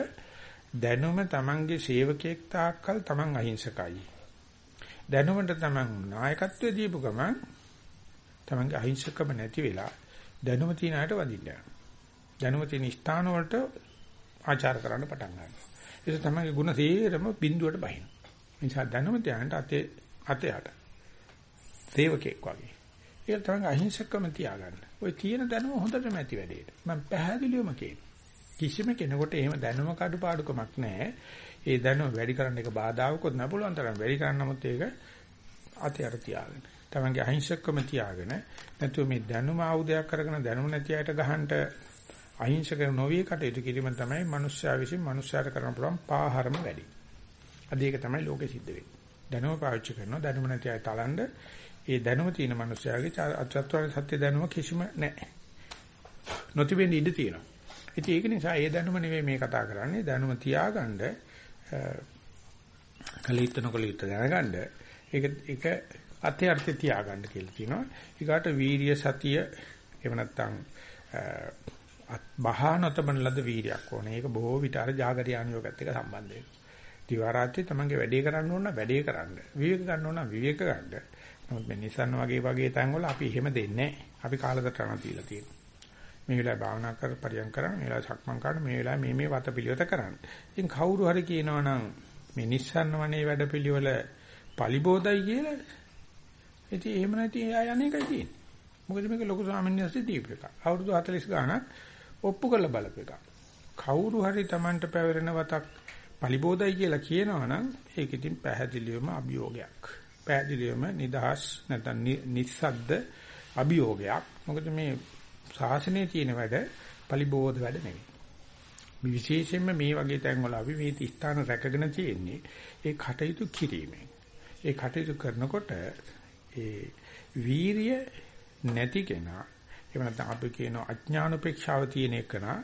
දැනුම Tamange සේවකයෙක් තාක්කල් Taman අහිංසකයි. දැනුමට Taman නායකත්වය දීපු ගමන් Tamange අහිංසකම නැති වෙලා දැනුම තියන අයට වදින්න. දැනුම තියෙන ස්ථාන වලට ආචාර කරන්න පටන් ගන්නවා. ඒක තමයි ಗುಣ තේරම බිඳුවට බහින. ඒ නිසා දැනුම තියන්න අතේ අතයට. සේවකෙක් වගේ. ඒක තමයි අහිංසකම තියාගන්න. ওই තියෙන දැනුම හොඳටම ඇති වැඩේට. මම පැහැදිලිවම කියනවා. කිසිම කෙනෙකුට එහෙම දැනුම කඩපාඩුකමක් නැහැ. ඒ දැනුම වැඩි කරන්න එක බාධාවකුත් නැ පුළුවන් තරම් වැඩි කරන්න නමුත් ඒක අතයට තියාගන්න. තමන්ගේ අහිංසකම තියාගෙන නැතුව මේ දැනුම ආයුධයක් කරගෙන දැනුම නැති අයට ගහන්න අහිංසක නොවී කටයුතු කිරීම තමයි මනුෂ්‍යයා විසින් මනුෂ්‍යයාට කරන්න පුළුවන් පාහරම වැඩි. අද ඒක තමයි ලෝකෙ සිද්ධ වෙන්නේ. දැනුම පාවිච්චි කරනවා දැනුම නැති අය තලන්න ඒ දැනුම තියෙන මනුස්සයාගේ අචත්වර සත්‍ය දැනුම කිසිම නැහැ. නොතිබෙන්න ඉඩ තියෙනවා. ඉතින් ඒක නිසා ඒ දැනුම නෙවෙයි මේ කතා කරන්නේ දැනුම තියාගන්න කලිතන කලිත දැනගන්න ඒක ඒක අතේ අර්ථය තියාගන්න කියලා තියෙනවා. ඊගාට වීරිය සතිය එහෙම නැත්නම් බහා නොතබන ලද වීරියක් ඕනේ. ඒක බොහෝ විට අර జాగරියානියෝගත් එක්ක සම්බන්ධ වෙනවා. දිවා රාත්‍රියේ තමන්ගේ වැඩේ කරන්න ඕන නම් වැඩේ කරන්න. විවේක ගන්න ඕන නම් විවේක ගන්න. නමුත් මේ නිසන්න වගේ වගේ තැන්වල අපි එහෙම දෙන්නේ අපි කාලසටහන තියලා තියෙනවා. මේ වෙලාවේ භාවනා කර පරියන් කරන්න, මේ වෙලාවේ සක්මන් කරන්න, මේ වෙලාවේ මේ මේ වත පිළිවෙත කරන්න. ඉතින් කවුරු හරි කියනවා නම් මේ නිස්සන්න වනේ වැඩ පිළිවෙල පලිබෝධයි කියලා. ඉතින් එහෙම නැති අය අනේකයි තියෙන්නේ. මොකද මේක ලොකු ස්වාමීන් වහන්සේ දීප එක. අවුරුදු 40 ගාණක් ඔප්පු කරලා බලපු එක. කවුරු හරි Tamanට පැවරෙන වතක් පලිබෝධයි කියලා කියනවනම් ඒක ඉතින් පැහැදිලිවම අභියෝගයක්. පැහැදිලිවම නිදහස් නැත්නම් නිස්සද්ද අභියෝගයක්. මොකද මේ ශාසනයේ තියෙන වැඩ පලිබෝධ වැඩ නෙවෙයි. මේ විශේෂයෙන්ම මේ වගේ තැන්වල අපි මේ ස්ථාන රැකගෙන තියෙන්නේ ඒ කටයුතු කිරීමෙන්. ඒ කටයුතු කරනකොට ඒ වීරිය නැති කෙනා එහෙම නැත්නම් අපි කියන අඥානුපේක්ෂාව තියෙන එකනා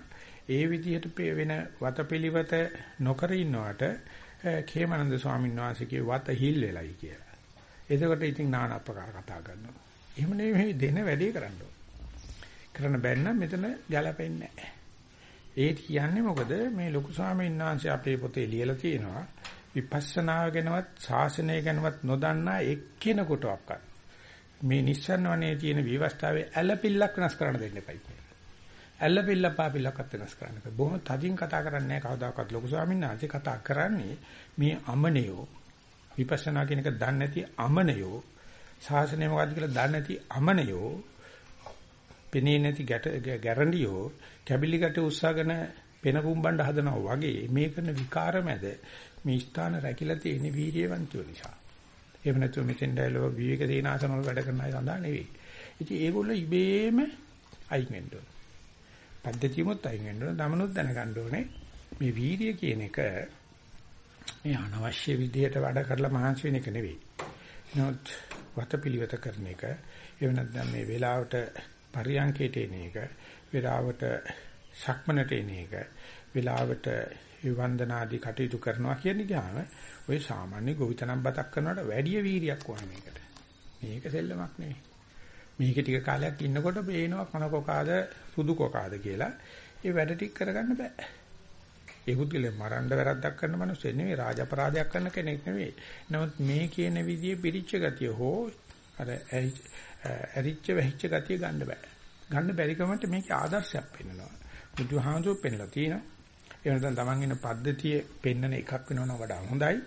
ඒ විදිහට වෙන වතපිලිවත නොකර ඉන්නවට කේමනන්ද ස්වාමීන් වහන්සේගේ වත හිල් වෙලයි කියලා. එතකොට ඉතින් নানা ආකාර කතා කරනවා. එහෙම නෙවෙයි දෙන වැඩේ කරන්න ඕන. කරන්න බැන්න මෙතන ගැලපෙන්නේ නැහැ. ඒ කියන්නේ මොකද මේ ලොකු ස්වාමීන් වහන්සේ අපේ පොතේ ලියලා තියෙනවා විපස්සනා ගැනවත් ශාසනය ගැනවත් නොදන්නා එක්කෙනෙකුටවත් මේ නිස්සන්න වනේ තියෙන විවස්ථාවේ ඇලපිල්ලක් වෙනස් කරන්න දෙන්න එපයි කියලා. ඇල්ලපිල්ල පාපිල්ලක්වත් වෙනස් කරන්න එපා. බොහොම තදින් කතා කරන්නේ නැහැ කවදාකවත් ලොකු ස්වාමීන් වහන්සේ කතා කරන්නේ මේ අමනයෝ විපස්සනා කියන එක දන්නේ නැති අමනයෝ ශාසනය මොකද්ද කියලා දන්නේ නැති අමනයෝ පෙනේ නැති ගැරන්ඩියෝ කැබිලි ගැට උස්සගෙන පෙන කුම්බණ්ඩ හදනවා වගේ මේ කරන විකාර මැද මේ ස්ථාන රැකිලා තියෙන වීර්යවන්තයෝ නිසා. එහෙම නැතුව මෙතෙන් ඩයලොග් විවේක දේන ආසන වල වැඩ කරන අය සඳහා නෙවෙයි. ඉතින් ඒගොල්ලෝ ඉබේම අයින් වෙන්න ඕන. පද්ධතියමුත් අයින් වෙන්න ඕන. දමනුත් දැනගන්න ඕනේ. මේ වීර්ය කියන එක මේ අනවශ්‍ය විදියට වැඩ කරලා මහන්සි වෙන එක නෙවෙයි. නමුත් වතපිලිවෙත කරන එක, එහෙම නැත්නම් මේ වෙලාවට පරියන්කේට එන එක, වෙලාවට සක්මනට එන එක, වෙලාවට විවන්දනාදී කටයුතු කරනවා කියන ගාම ඔය සාමාන්‍ය ගොවිතැනක් බතක් කරනවට වැඩි වීරියක් ඕන මේකට. මේක සෙල්ලමක් නෙවෙයි. මේක ටික කාලයක් ඉන්නකොට පේනවා කන කොකාද සුදු කොකාද කියලා. ඒ වැඩ ටික කරගන්න බෑ. ඒ පුද්ගලයා මරන්න වැරද්දක් කරන මිනිස්සු නෙවෙයි රාජ අපරාධයක් කරන කෙනෙක් නෙවෙයි. නමුත් මේ කියන විදිහේ පිරිච්ච ගතිය හෝ අර ඇරිච්ච වැහිච්ච ගතිය ගන්න බෑ. ගන්න බැරි කමට මේකේ ආදර්ශයක් පෙන්වනවා. බුදුහාමුදුරුවෝ පෙන්ලා තියෙනවා. ඒ වෙනතන තමන් ඉන්න පද්ධතියේ පෙන්වන එකක් වෙනවනම් වඩා හොඳයි.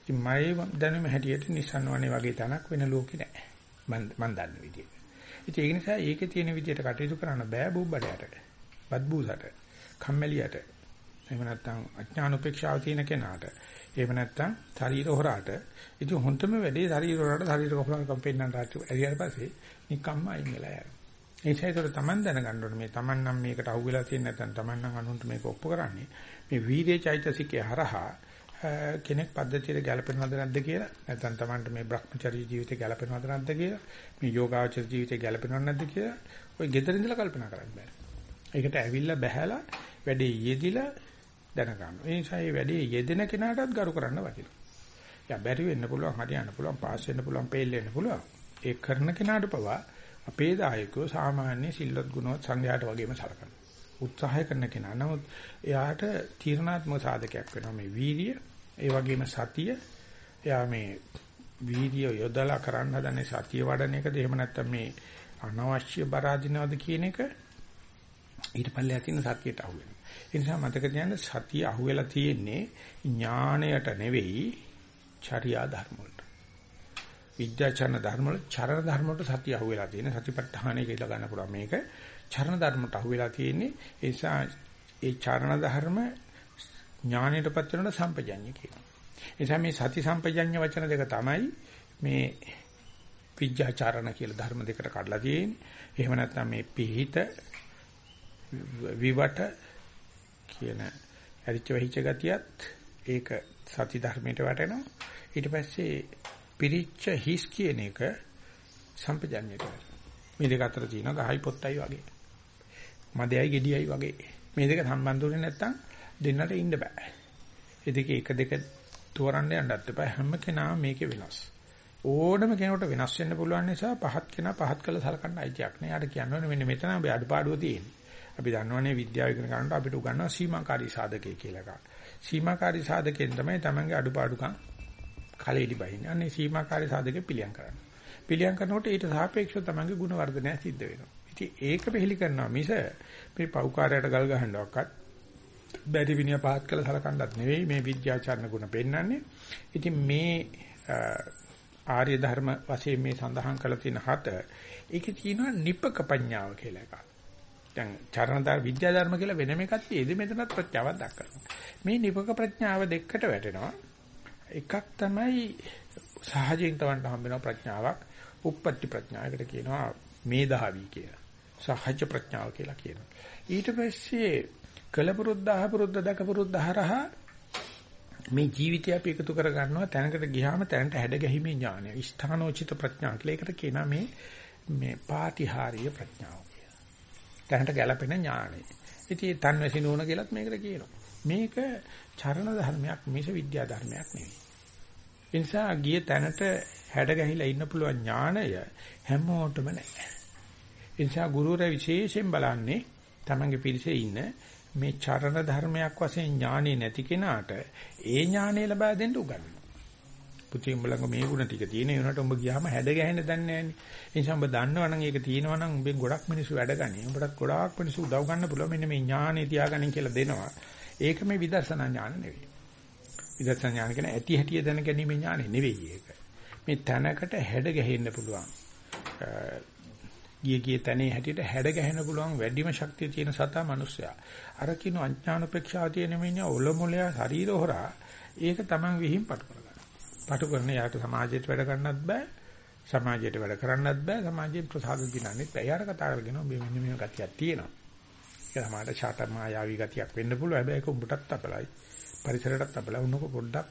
ඉතින් මගේ දැනුම හැටියට Nissan වනේ වගේ තැනක් වෙන ලෝකේ නැහැ. මම මම දන්න විදිහට. ඉතින් ඒ නිසා ඒකේ තියෙන විදිහට කටයුතු කරන්න බෑ බුබ්බඩයට. බද්බූසට. කම්මැලියට. එහෙම නැත්නම් අඥාන උපේක්ෂාව තියෙන කෙනාට. එහෙම නැත්නම් ශරීර හොරාට. ඉතින් හොන්තම වැඩේ ශරීර හොරාට ශරීර කොහොමද කම්පෙන්නට ඇරියට පස්සේ නිකම්ම අයින් වෙලා යනවා. ඒ නිසා ඒක තමන් දැනගන්න ඕනේ මේ තමන් නම් මේකට අහු වෙලා තියෙන නැත්නම් තමන් නම් අනුන්ට මේක ඔප්පු කරන්නේ මේ වීර්ය චෛතසිකේ හරහා කෙනෙක් පද්ධතියට ගැලපෙනවද නැද්ද කියලා නැත්නම් Tamanට මේ Brahmacharya ජීවිතේ ගැලපෙනවද නැද්ද කියලා මේ යෝගාචර ජීවිතේ ගැලපෙනවද නැද්ද කියලා ඔය gedara ඉඳලා කල්පනා කරන්න බෑ. ඒකට ඇවිල්ලා බහැලා වැඩේ යෙදිලා දැනගන්න. ඒ නිසා මේ වැඩේ යෙදෙන කෙනාටත් ගරු කරන්න වටිනවා. යා බැරි වෙන්න පුළුවන්, හරියන්න පුළුවන්, පාස් වෙන්න පුළුවන්, පේල් වෙන්න පුළුවන්. ඒ කරන කෙනාට පවා අපේ දායකයෝ සාමාන්‍ය සිල්වත් ගුණවත් සංඝයාට වගේම සලකනවා. උත්සාහය කරන කෙනා. නමුත් එයාට තීරණාත්මක සාධකයක් වෙනවා මේ වීර්ය ඒ වගේම සතිය එයා මේ වීර්ය යොදලා කරන්න හදන්නේ සතිය වඩන එකද එහෙම නැත්නම් මේ අනවශ්‍ය බරාදිනවද කියන එක ඊට පල්ලෙහා තියෙන සතියට අහු වෙනවා. ඒ නිසා මතක තියාගන්න සතිය අහු වෙලා තියෙන්නේ ඥාණයට නෙවෙයි චර්යා ධර්ම වලට. විද්‍යාචරණ ධර්ම වල චරණ ධර්ම වලට සතිය අහු වෙලා තියෙන සතිපට්ඨානය කියලා ගන්න පුළුවන් මේක. චරණ ධර්මයට අහු වෙලා තියෙන්නේ ඒ නිසා ඒ චරණ ධර්ම ඥාණයටපත් වෙනකොට සම්පජඤ්ඤ කියනවා. ඒ නිසා මේ සති සම්පජඤ්ඤ වචන දෙක තමයි මේ විඥාචරණ කියලා ධර්ම දෙකට කඩලා තියෙන්නේ. එහෙම නැත්නම් මේ පිහිත විවට කියන හරිච්ච වෙහිච්ච ගතියත් ඒක සති ධර්මයට වැටෙනවා. ඊට පස්සේ පිරිච්ච හිස් කියන එක සම්පජඤ්ඤයට මේ දෙක අතර තියෙන ගහයි පොත්තයි වගේ. මදයයි ගෙඩියයි වගේ. මේ දෙක සම්බන්ධ වෙන්නේ නැත්නම් දෙන්නට ඉන්න බෑ. ඒ දෙකේ එක දෙක තෝරන්න යන්නත් එපා. හැම කෙනාම මේකේ වෙනස්. ඕනම කෙනෙකුට වෙනස් වෙන්න පුළුවන් නිසා පහත් කෙනා පහත් කළ සලකන්න අයිතියක් නෑ. යාට කියන්නෝනේ මෙන්න මෙතන අපි අඩපාඩුව තියෙන්නේ. අපි දන්නවනේ විද්‍යාව ඉගෙන ගන්නකොට අපිට උගන්වනවා සීමාකාරී සාධකය කියලා එකක්. සීමාකාරී සාධකයෙන් තමයි තමන්ගේ අඩුපාඩුකම් කලෙඩි බහින්නේ. අනේ සීමාකාරී සාධකෙ පිළියම් කරන්න. පිළියම් කරනකොට ඊට සාපේක්ෂව තමන්ගේ ගුණ වර්ධනය සිද්ධ වෙනවා. ඉතින් ඒක පිළිලි කරනවා මිස මේ පෞකාරයට ගල් ගහනවක්වත් බැරි විනය පහත් කළ සලකන්නත් නෙවෙයි මේ විද්‍යාචරණ ගුණ පෙන්වන්නේ. ඉතින් මේ ආර්ය ධර්ම වශයෙන් මේ සඳහන් කරලා තියෙන හත ඒකේ තියෙනවා නිපක පඤ්ඤාව කියලා එකක්. දැන් චරණදාර විද්‍යා ධර්ම කියලා වෙනම එකක් තියෙදි මෙතනත් ප්‍රත්‍යාවක් දක්වනවා. මේ නිපක ප්‍රඥාව දෙකට වැටෙනවා. එකක් තමයි සහජයෙන් තවන්ට හම්බ වෙන ප්‍රඥාවක්. උප්පත්ති ප්‍රඥාවකට කියනවා මේධාවි කියලා. සහජ ප්‍රඥාව කියලා කියනවා. ඊට පස්සේ කලපුරුද්දාහ පුරුද්ද දකපුරුද්ද හරහා මේ ජීවිතය අපි එකතු කර ගන්නවා තැනකට ගියාම තැනට හැඩ ගැහිමේ ඥානය. ස්ථානෝචිත ප්‍රඥා කියලා ඒකට කියනවා මේ මේ පාටිහාරීය ප්‍රඥාව කියලා. තැනට ගැලපෙන ඥානය. ඉතින් තන්වැසි නෝන කියලත් මේකට කියනවා. මේක චරණ ධර්මයක් මිස විද්‍යා ධර්මයක් නෙවෙයි. ඒ නිසා ගිය තැනට හැඩ ගැහිලා ඉන්න පුළුවන් ඥානය හැමෝටම නැහැ. ඒ නිසා ගුරුවරයා විශේෂයෙන් බලන්නේ තමන්ගේ පිරිසේ ඉන්න මේ චරණ ධර්මයක් වශයෙන් ඥානෙ නැති කෙනාට ඒ ඥානෙ ලබා දෙන්න උගන්වනවා. පුතේ උඹලඟ මේ ಗುಣ ටික තියෙන ඒනට උඹ ගියාම හැඩ ගැහෙන්න දන්නේ නැන්නේ. ඒ නිසා උඹ දන්නවනම් ඒක තියෙනවා නම් උඹෙන් ගොඩක් මිනිස්සු වැඩ ගන්නේ. උඹට ගොඩාක් මිනිස්සු උදව් ගන්න පුළුවන් මෙන්න මේ ඥානෙ තියාගන්න කියලා දෙනවා. ඒක මේ විදර්ශනා ඥාන නෙවෙයි. විදර්ශනා ඥාන කියන්නේ ඇති හැටිය දැන ගැනීම ඥානෙ නෙවෙයි ඒක. මේ තනකට හැඩ ගැහෙන්න පුළුවන්. ගිය ගිය තැනේ හැටියට හැඩ ගැහෙන්න පුළුවන් වැඩිම ශක්තිය තියෙන සතා මිනිස්සයා. අර කිනු අඥානපේක්ෂාව තියෙන මිනිහා ඔලොමොලයා ශරීර හොරා ඒක Taman විහිං පටු කරගන්න. පටු කරන යාට සමාජයට වැඩ කරන්නත් බෑ. සමාජයට වැඩ කරන්නත් බෑ. සමාජයෙන් ප්‍රසාද දිනන්නෙත් බෑ. යාර කතා කරගෙන මේ මෙන්න මේ ගතියක් තියෙනවා. ඒක තමයි ඡාත මායාවී ගතියක් වෙන්න පුළුවන්. හැබැයි ඒක උඹටත් අපලයි. පරිසරයටත් අපලයි. උන්නක පොඩ්ඩක්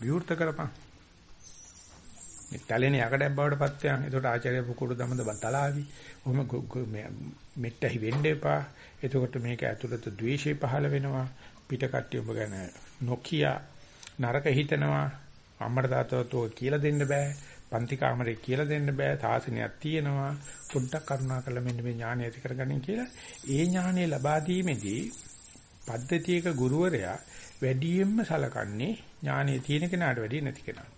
විවෘත කරපන්. මේ තලෙනේ යකඩක් බවට පත් වෙනවා. ඒකට ආචාර්ය පුකුඩු දමද බතලාවි. ඔහොම මෙට්ටහි වෙන්න එපා. එතකොට මේක ඇතුළත ද්වේෂය පහළ වෙනවා. පිට කට්ටිය ඔබ ගැන නොකිය නරක හිතනවා. අම්මට තාත්තට ඔය කියලා දෙන්න බෑ. පන්ති කාමරේ කියලා දෙන්න බෑ. තාසනයක් තියෙනවා. පොඩ්ඩක් කරුණා කරලා මෙන්න මේ ඥානය ඇති කරගන්න කියලා. ඒ ඥානය ලබා දීමේදී පද්ධතියක ගුරුවරයා වැඩියෙන්ම සලකන්නේ ඥානය තියෙන කෙනාට වැඩිය නැති කෙනාට.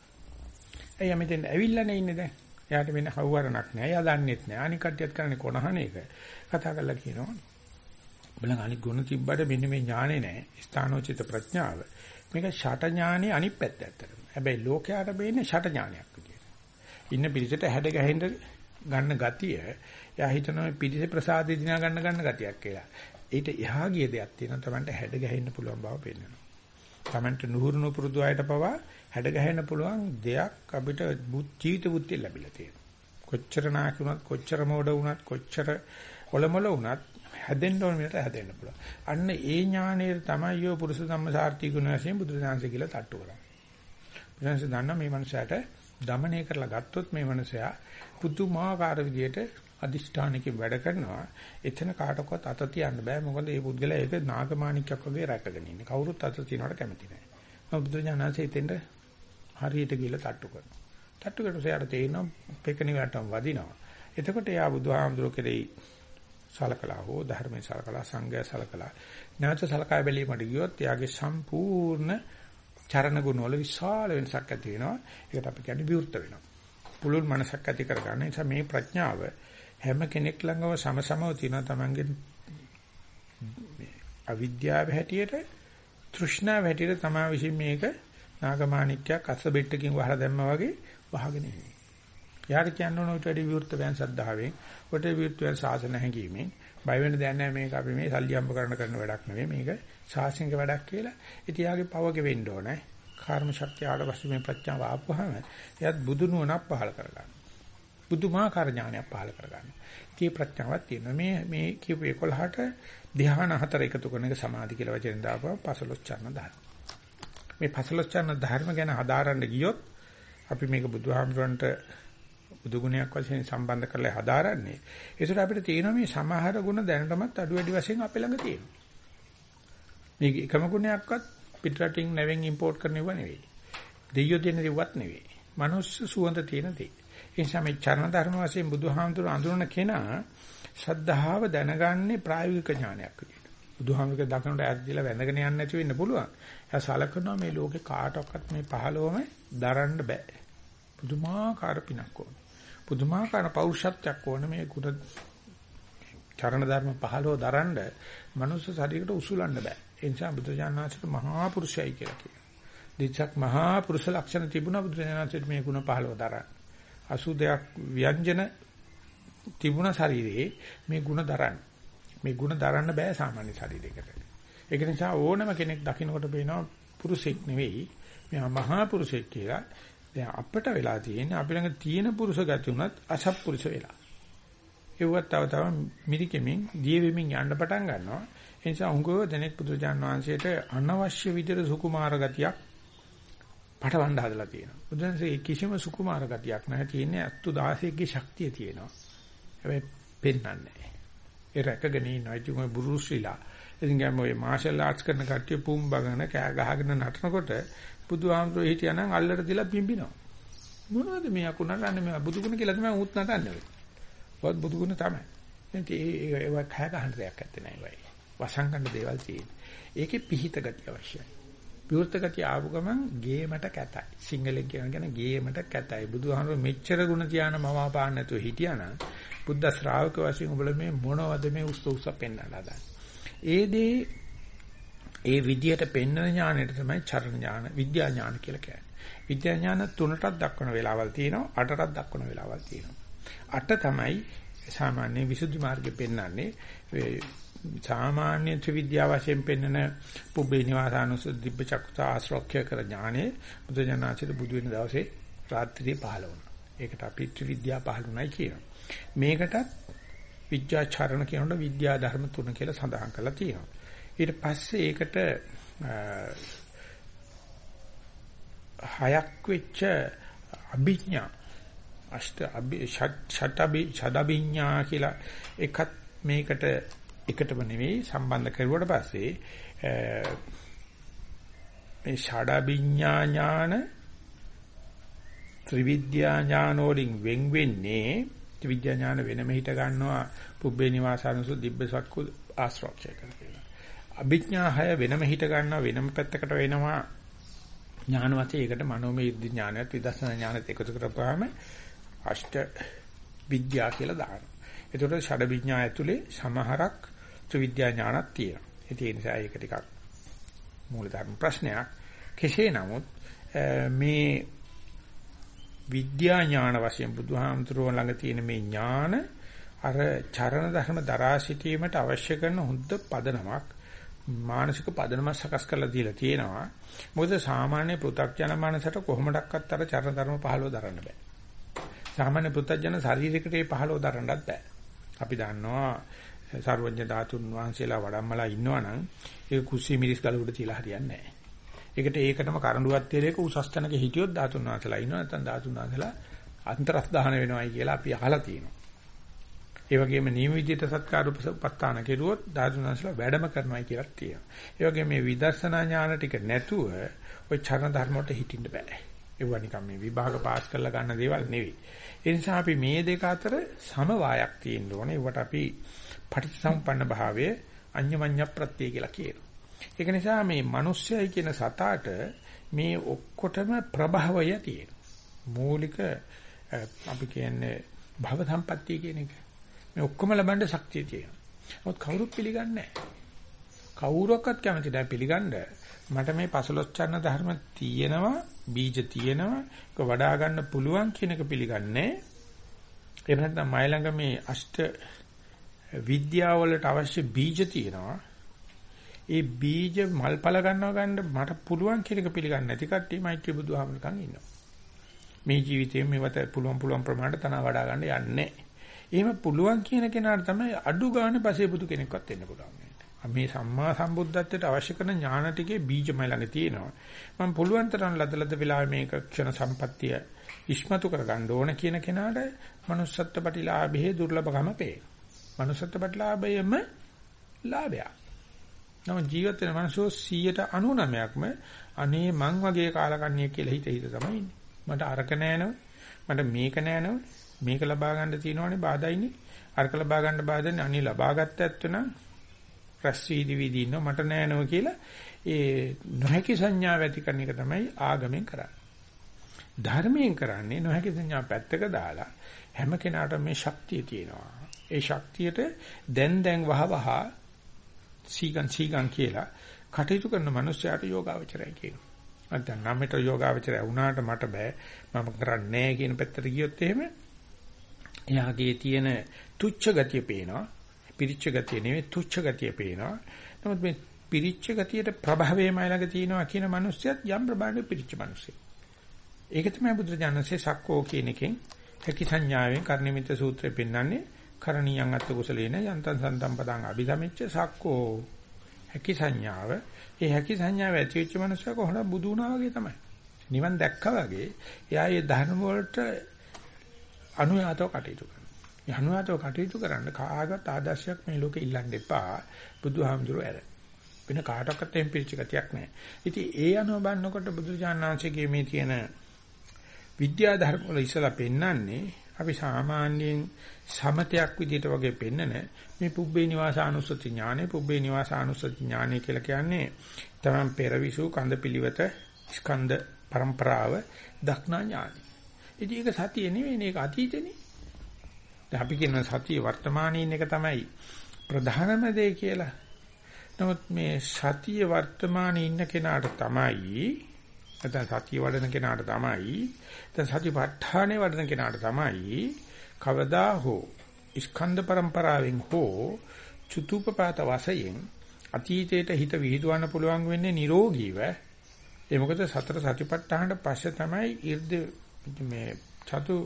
එයා මෙතෙන් ඇවිල්ලානේ ඉන්නේ දැන්. එයාට වෙන හවුවරණක් නෑ. එයා දන්නෙත් නෑ. අනික් කට්ටියත් කරන්නේ කොනහන එක. කතා කරලා කියනවා. බලන්න අනික් ගුණ තිබ්බට මෙන්න මේ ඥානේ නෑ. ස්ථානෝචිත ප්‍රඥාව. මේක ෂට ඥානේ අනිත් පැත්ත ඇත්තටම. හැබැයි ලෝකයට බේන්නේ ෂට ඥානයක් විදියට. ඉන්න පිළිසෙට හැඩ ගැහෙන්න ගන්න ගතිය එයා හිතනවා පිළිසෙ ප්‍රසාදේ දිනා ගන්න ගන්න ගතියක් කියලා. ඊට එහා ගිය දෙයක් තියෙනවා තමන්ට හැඩ ගැහෙන්න පුළුවන් බව පේනවා. තමන්ට නුහුරු නුපුරුදු අයට පවා හැඩ ගැහෙන්න පුළුවන් දෙයක් අපිට ජීවිත බුද්ධිය ලැබිලා තියෙනවා. කොච්චර නාකි වුණත් කොච්චර මෝඩ වුණත් කොච්චර ඔලොමල වුණත් හැදෙන්න ඕන මිලට හැදෙන්න පුළුවන්. අන්න ඒ ඥානයේ තමයි යෝ පුරුෂ ධම්ම සාර්ථි ගුණ වශයෙන් බුදුසසුන කියලා තට්ටු කරන්නේ. ඊට දන්නා මේ මනුස්සයාට দমনය කරලා ගත්තොත් මේ මනුස්සයා පුදුමාකාර විදියට අදිෂ්ඨානකින් වැඩ කරනවා. එතන කාටවත් අත තියන්න බෑ. මොකද මේ පුද්ගලයා ඒක නාගමාණික්යක් වගේ රැකගෙන ඉන්නේ. කවුරුත් අත තියනවට කැමති නෑ. මම බුදුජානනාසේ එතෙන්ට හරියට ගිහලා තට්ටු කරනවා. තට්ටු කරලා එයාට තේරෙනවා පෙකණි වටම් වදිනවා. එතකොට එයා බුදුහාමුදුරුවෝ කෙරෙහි සලකලා හෝ ධර්මයේ සලකලා සංඝයා සලකලා නැවත සලකා බැලීමට ගියොත් එයාගේ සම්පූර්ණ චරණ ගුණ වල විශාල වෙනසක් ඇති වෙනවා. ඒකට අපි කියන්නේ විවෘත වෙනවා. පුළුල් මනසක් ඇති කරගන්න. ඒ නිසා මේ ප්‍රඥාව හැම කෙනෙක් ළඟම සමසමව තියෙනවා තමන්ගේ අවිද්‍යාව හැටියට තෘෂ්ණාව හැටියට තමා විසින් මේක නාගමාණික්කයක් අස්ස බෙට්ටකින් වහලා දැම්මා වගේ වහගෙන ඉන්නේ. යාට කියන්න ඕන උට වැඩි විවෘත වෑන් සද්ධාවෙන්, උට විවෘත වෑන් සාසන හැඟීමෙන් බය වෙන්න දෙයක් නැහැ මේක අපි මේ සල්ලි අම්බ කරන කරන වැඩක් නෙවෙයි මේක සාසනික වැඩක් කියලා. ඉතින් යාගේ පවගේ වෙන්න ඕනේ. කර්ම ශක්තිය ආවට පස්සේ මේ ප්‍රඥාව ආපුවාම එයත් බුදු නුවණක් පහල කරගන්න. බුදුමාකාර ඥානයක් පහල කරගන්න. ඉතින් ප්‍රඥාවක් තියෙනවා. මේ මේ කියපු 11ට ධ්‍යාන හතර එකතු කරන එක සමාධි කියලා වචෙන් දාපුවා 15 චරණ ධර්ම. මේ පසලොස්චන ධර්ම ගැන හදාරන්න ගියොත් අපි මේක බුදුහාමුදුරන්ට බුදු ගුණයක් වශයෙන් සම්බන්ධ කරලා හදාරන්නේ. ඒසට අපිට තියෙනවා මේ සමහර ගුණ දැනටමත් අඩු වැඩි වශයෙන් අපේ ළඟ තියෙනවා. මේක එකම ගුණයක්වත් පිටරටින් නැවෙන් ඉම්පෝට් කරනව නෙවෙයි. දෙයියෝ දෙන දේවත් නෙවෙයි. මනුස්ස සුවඳ තියෙන දේ. ඒ නිසා මේ චරණ ධර්ම වශයෙන් බුදුහාමුදුර අඳුරන කෙනා ශ්‍රද්ධාව දැනගන්නේ ප්‍රායෝගික ඥානයක් විදියට. බුදුහාමුදුරගේ දකින්නට ඇද්දිලා වැඳගෙන යන්න නැති වෙන්න පුළුවන්. එයා සලකනවා මේ ලෝකේ කාටවත් මේ පහළොවම දරන්න බෑ. පුදුමාකාර පිනක් ඕන. පුදුමාකාර පෞරුෂත්වයක් ඕන මේ කුඩ චරණ ධර්ම 15 දරන්න මනුස්ස ශරීරයට උසුලන්න බෑ. ඒ නිසා බුදුජානනාථට මහා පුරුෂයයි කියලා කියනවා. දිච්ඡක් මහා පුරුෂ ලක්ෂණ තිබුණා බුදුජානනාථට මේ ගුණ 15 දරන්න. 82ක් ව්‍යංජන තිබුණ ශරීරයේ මේ ගුණ දරන්න. මේ ගුණ දරන්න බෑ සාමාන්‍ය ශරීරයකට. ඒක නිසා ඕනම කෙනෙක් දකින්නකොට පේනවා පුරුෂෙක් නෙවෙයි මෙයා මහා පුරුෂෙක් කියලා. දැන් අපිට වෙලා තියෙන්නේ අපි ළඟ තියෙන පුරුෂ ගති උනත් අසත්පුරුෂ වෙලා. ඒවත් තව තව මිරිකෙමින් දියෙමින් යන්න පටන් ගන්නවා. ඒ නිසා උංගව දෙනෙක් පුදුජාන් වහන්සේට අනවශ්‍ය විදිහට සුකුමාර ගතියක් පටවන්න හදලා තියෙනවා. බුදුන්සේ කිසිම සුකුමාර ගතියක් නැහැ. තියෙන්නේ අත්තු 16ගේ ශක්තිය තියෙනවා. හැබැයි පෙන්වන්නේ නැහැ. ඒ රැකගෙන ඉන්නවා. ඉතින් ඔය බුරුස්විලා. ඉතින් ගෑම ඔය මාෂල් ආර්ට්ස් කරන කට්ටිය පුම්බගෙන කෑ ගහගෙන නටනකොට බුදුහාමුදුරුවෝ හිටියානම් අල්ලට තියලා පිම්බිනවා. මොනවද මේ අකුණරන්නේ මේ බුදුගුණ කියලා තමයි උත් නටන්නේ. වත් බුදුගුණ තමයි. ඉතින් ඒ ඒ කෑ ගහන්න දෙයක් නැත්තේ නෑ වයි. වසංගන්න දේවල් තියෙන්නේ. ඒකේ පිහිට ගතිය අවශ්‍යයි. විවෘත ගතිය ආපු ගමන් ගේමට කැතයි. සිංහලෙන් කියන ගේමට කැතයි. බුදුහාමුදුරුවෝ මෙච්චර ගුණ තියාන මම පාන්න නැතුව හිටියානම් බුද්ධ ශ්‍රාවක වශයෙන් ඔබල මේ මොනවද මේ උස්ස උස්ස පෙන්වන්න හදන්නේ. ඒ දේ ඒ විදියට පෙන්වන ඥානෙට තමයි චරණ ඥාන, විද්‍යා ඥාන කියලා කියන්නේ. විද්‍යා ඥාන තුනටත් දක්වන වෙලාවල් තියෙනවා, අටටත් දක්වන වෙලාවල් තියෙනවා. අට තමයි සාමාන්‍ය විසුද්ධි මාර්ගෙ පෙන්වන්නේ සාමාන්‍ය ත්‍රිවිද්‍යා වශයෙන් පෙන්වන පුබ්බේ නිවාසානුස දිබ්බ චක්කතා ආශ්‍රෝක්‍ය කර ඥානෙ බුදුජානනාචිත බුදු වෙන දවසේ රාත්‍රියේ පහළ වුණා. ඒකට අපි ත්‍රිවිද්‍යා පහළුණයි කියනවා. මේකටත් විද්‍යාචරණ කියනකොට විද්‍යා ධර්ම තුන කියලා සඳහන් කරලා තියෙනවා. ඊට පස්සේ ඒකට හයක් වෙච්ච අභිඥා අෂ්ට අභි ෂටබි ෂඩබිඥා කියලා එකත් මේකට එකටම නෙවෙයි සම්බන්ධ කරුවට පස්සේ මේ ෂඩබිඥා ඥාන ත්‍රිවිද්‍යා ඥාන වලින් වෙන් වෙන්නේ ත්‍රිවිද්‍යා ඥාන වෙනම හිට ගන්නවා පුබ්බේ නිවාසානුසු දිබ්බසක්කු ආශ්‍රෝක්ෂය කරලා. අභිඥා හය වෙනම හිට ගන්නවා වෙනම පැත්තකට වෙනවා ඥාන වශයෙන් ඒකට මනෝමය ඥානයත් විදර්ශනා ඥානත් එකතු කරපුවාම අෂ්ට විද්‍යා කියලා දානවා. ඒතකොට ෂඩ විඥා ඇතුලේ සමහරක් ත්‍රිවිද්‍යා ඥානක් තියෙනවා. ඒ නිසා ඒක ටිකක් මූලධර්ම ප්‍රශ්නයක්. කෙසේ නමුත් මේ විද්‍යා ඥාන වශයෙන් බුදුහාමුදුරුවෝ ළඟ තියෙන මේ ඥාන අර චරණ ධර්ම දරා සිටීමට අවශ්‍ය කරන හොඳ පදනමක් මානසික පදනමක් සකස් කරලා දීලා තියෙනවා. මොකද සාමාන්‍ය පෘථග්ජන මනසට කොහොමඩක්වත් අර චරණ ධර්ම 15 දරන්න බෑ. සාමාන්‍ය පෘථග්ජන ශරීරයකට ඒ 15 දරන්නත් බෑ. අපි දන්නවා සර්වඥ ධාතුන් වහන්සේලා වඩම්මලා ඉන්නවනම් ඒක කුස්සිය මිරිස් ගල උඩ තියලා හරියන්නේ නැහැ. ඒකට ඒකටම කරඬුවක් තියලා ඒක උසස් තැනක හිටියොත් ධාතුන් වහන්සේලා ඉන්නවා නැත්නම් ධාතුන් වහන්සේලා අන්තරස් දහන වෙනවයි කියලා අපි අහලා තියෙනවා. ඒ වගේම නියම විදිහට සත්කාර උපස්ථාන කෙරුවොත් ධාතුනාසලා වැඩම කරනවායි කියලා තියෙනවා. ඒ වගේම මේ විදර්ශනා ඥාන ටික නැතුව ඔය ඡන ධර්ම වලට හිටින්න බෑ. ඒවා නිකන් මේ විභාග පාස් කරලා ගන්න දේවල් නෙවෙයි. ඒ නිසා අපි මේ දෙක අතර සමவாயක් තියෙන්න ඕනේ. ඒවට අපි පටිච්චසමුප්පන්න භාවයේ අඤ්ඤමඤ්ඤ ප්‍රත්‍ය කියලා කියනවා. ඒක නිසා මේ මිනිස්සයයි කියන සතාට මේ ඔක්කොටම ප්‍රභවය තියෙනවා. මූලික අපි කියන්නේ භව සම්පත්තිය කියන එක. මේ ඔක්කොම ලබන්න ශක්තිය තියෙනවා. නමුත් කවුරුත් පිළිගන්නේ නැහැ. කවුරක්වත් කැමති නැහැ පිළිගන්න. මට මේ පසලොච්චන්න ධර්ම තියෙනවා, බීජ තියෙනවා, ඒක වඩා ගන්න පුළුවන් කියන එක පිළිගන්නේ. එහෙම නැත්නම් මයි ළඟ මේ අෂ්ට විද්‍යාවලට අවශ්‍ය බීජ තියෙනවා. ඒ බීජ මල්පල ගන්නවා ගන්න මට පුළුවන් කියන එක පිළිගන්නේ නැති කට්ටිය මෛත්‍රී බුදුහාමරකන් ඉන්නවා. මේ ජීවිතේ මේවට පුළුවන් පුළුවන් ප්‍රමාණයට තන වඩා ගන්න යන්නේ. එහෙම පුළුවන් කියන කෙනාට තමයි අඩු ගන්න පසේ බුදු කෙනෙක්වත් වෙන්න පුළුවන්. මේ සම්මා සම්බුද්ධත්වයට අවශ්‍ය කරන ඥාන ටිකේ බීජමයි ළඟ තියෙනවා. මම පුළුවන් තරම් ලදලද වෙලාවෙ මේක ක්ෂණ සම්පත්තිය ඉස්මතු කර ගන්න ඕන කියන කෙනාට manussත්ත්ව ප්‍රතිලාභයේ දුර්ලභකම පේ. manussත්ත්ව ප්‍රතිලාභයම ලාභයක්. නම ජීවිත වෙන මිනිස්සු 199ක්ම අනේ මං වගේ කාලකන්ණිය කියලා හිත හිත තමයි ඉන්නේ. මට අරක නෑනව. මට මේක නෑනව. මේක ලබා ගන්න තියෙනවනේ බාධායිනේ. අරක ලබා ගන්න බාධානේ අනිත් ලබා ගත්ත ඇත්තනම් රැස් වීදි වීදි ඉන්නව මට නෑනව කියලා ඒ නොහැකි සංඥාව ඇති කරන එක තමයි ආගමෙන් කරන්නේ. ධර්මයෙන් කරන්නේ නොහැකි සංඥා පැත්තක දාලා හැම කෙනාටම මේ ශක්තිය තියෙනවා. ඒ ශක්තියට දැන් දැන් වහවහ සීගන් සීගන් කියලා කටයුතු කරන මනුස්සයාට යෝගාවචරය කියනවා. නැත්නම් නමෙට යෝගාවචරය වුණාට මට බෑ මම කරන්නේ නැහැ කියන පැත්තට ගියොත් එහෙම එයාගේ තියෙන තුච්ච ගතිය පේනවා. පිරිච්ච ගතිය නෙවෙයි තුච්ච ගතිය පේනවා. නමුත් මේ පිරිච්ච ගතියට ප්‍රභවයමයි ළඟ තියෙනවා කියන මිනිස්සයත් යම් ප්‍රමාණයක පිරිච්ච මිනිස්සෙක්. ඒක තමයි බුදුරජාණන්සේ සක්කෝ කියන එකෙන් හැකි සංඥාවෙන් කර්ණිමිත සූත්‍රය පෙන්වන්නේ කරණීයන් අත්ත කුසලේන යන්තං සන්තම් පදං අභිධමිච්ච සක්කෝ හැකි සංඥාව ඒ හැකි සංඥාව ඇති වෙච්ච මනුස්සයා කොහොමද බුදු වුණා වගේ තමයි නිවන් දැක්කා වගේ එයා ඒ ධර්ම වලට අනුයාතව කටයුතු කරනවා. මේ අනුයාතව කටයුතු කරන්න කාගත් ආදර්ශයක් මේ ලෝකේ ඉල්ලන්න එපා. බුදුහාමුදුරුවෝ ඇර. වෙන කාටවත් එම් පිළිච්ච ගතියක් නැහැ. ඉතින් ඒ අනුව බලනකොට බුදුජානනාංශයේ මේ තියෙන විද්‍යා ධර්ම වල ඉස්සලා පෙන්වන්නේ අපි සාමාන්‍යයෙන් සමතයක් විදිහට වගේ පෙන්නන මේ පුබ්බේ නිවාසානුස්සති ඥානෙ පුබ්බේ නිවාසානුස්සති ඥානෙ කියලා කියන්නේ තමන් පෙරවිසු කඳ පිළිවෙත ස්කන්ධ પરම්පරාව දක්නා ඥානෙ. ඉතින් ඒක සතිය නෙවෙයි ඒක අතීතනේ. දැන් අපි කියන සතිය වර්තමානයේ ඉන්න එක තමයි ප්‍රධානම දේ කියලා. නමුත් මේ සතිය වර්තමානයේ ඉන්න කෙනාට තමයි නැත්නම් සතිය වඩන කෙනාට තමයි නැත්නම් සතිපට්ඨානේ වඩන කෙනාට තමයි කවදා හෝ ස්කන්ධ પરම්පරාවෙන් හෝ චුතුපපාත වශයෙන් අතීතයට හිත විහිදුවන්න පුළුවන් වෙන්නේ නිරෝගීව ඒ මොකද සතර සතිපට්ඨානට පස්සේ තමයි 이르ද මේ චතු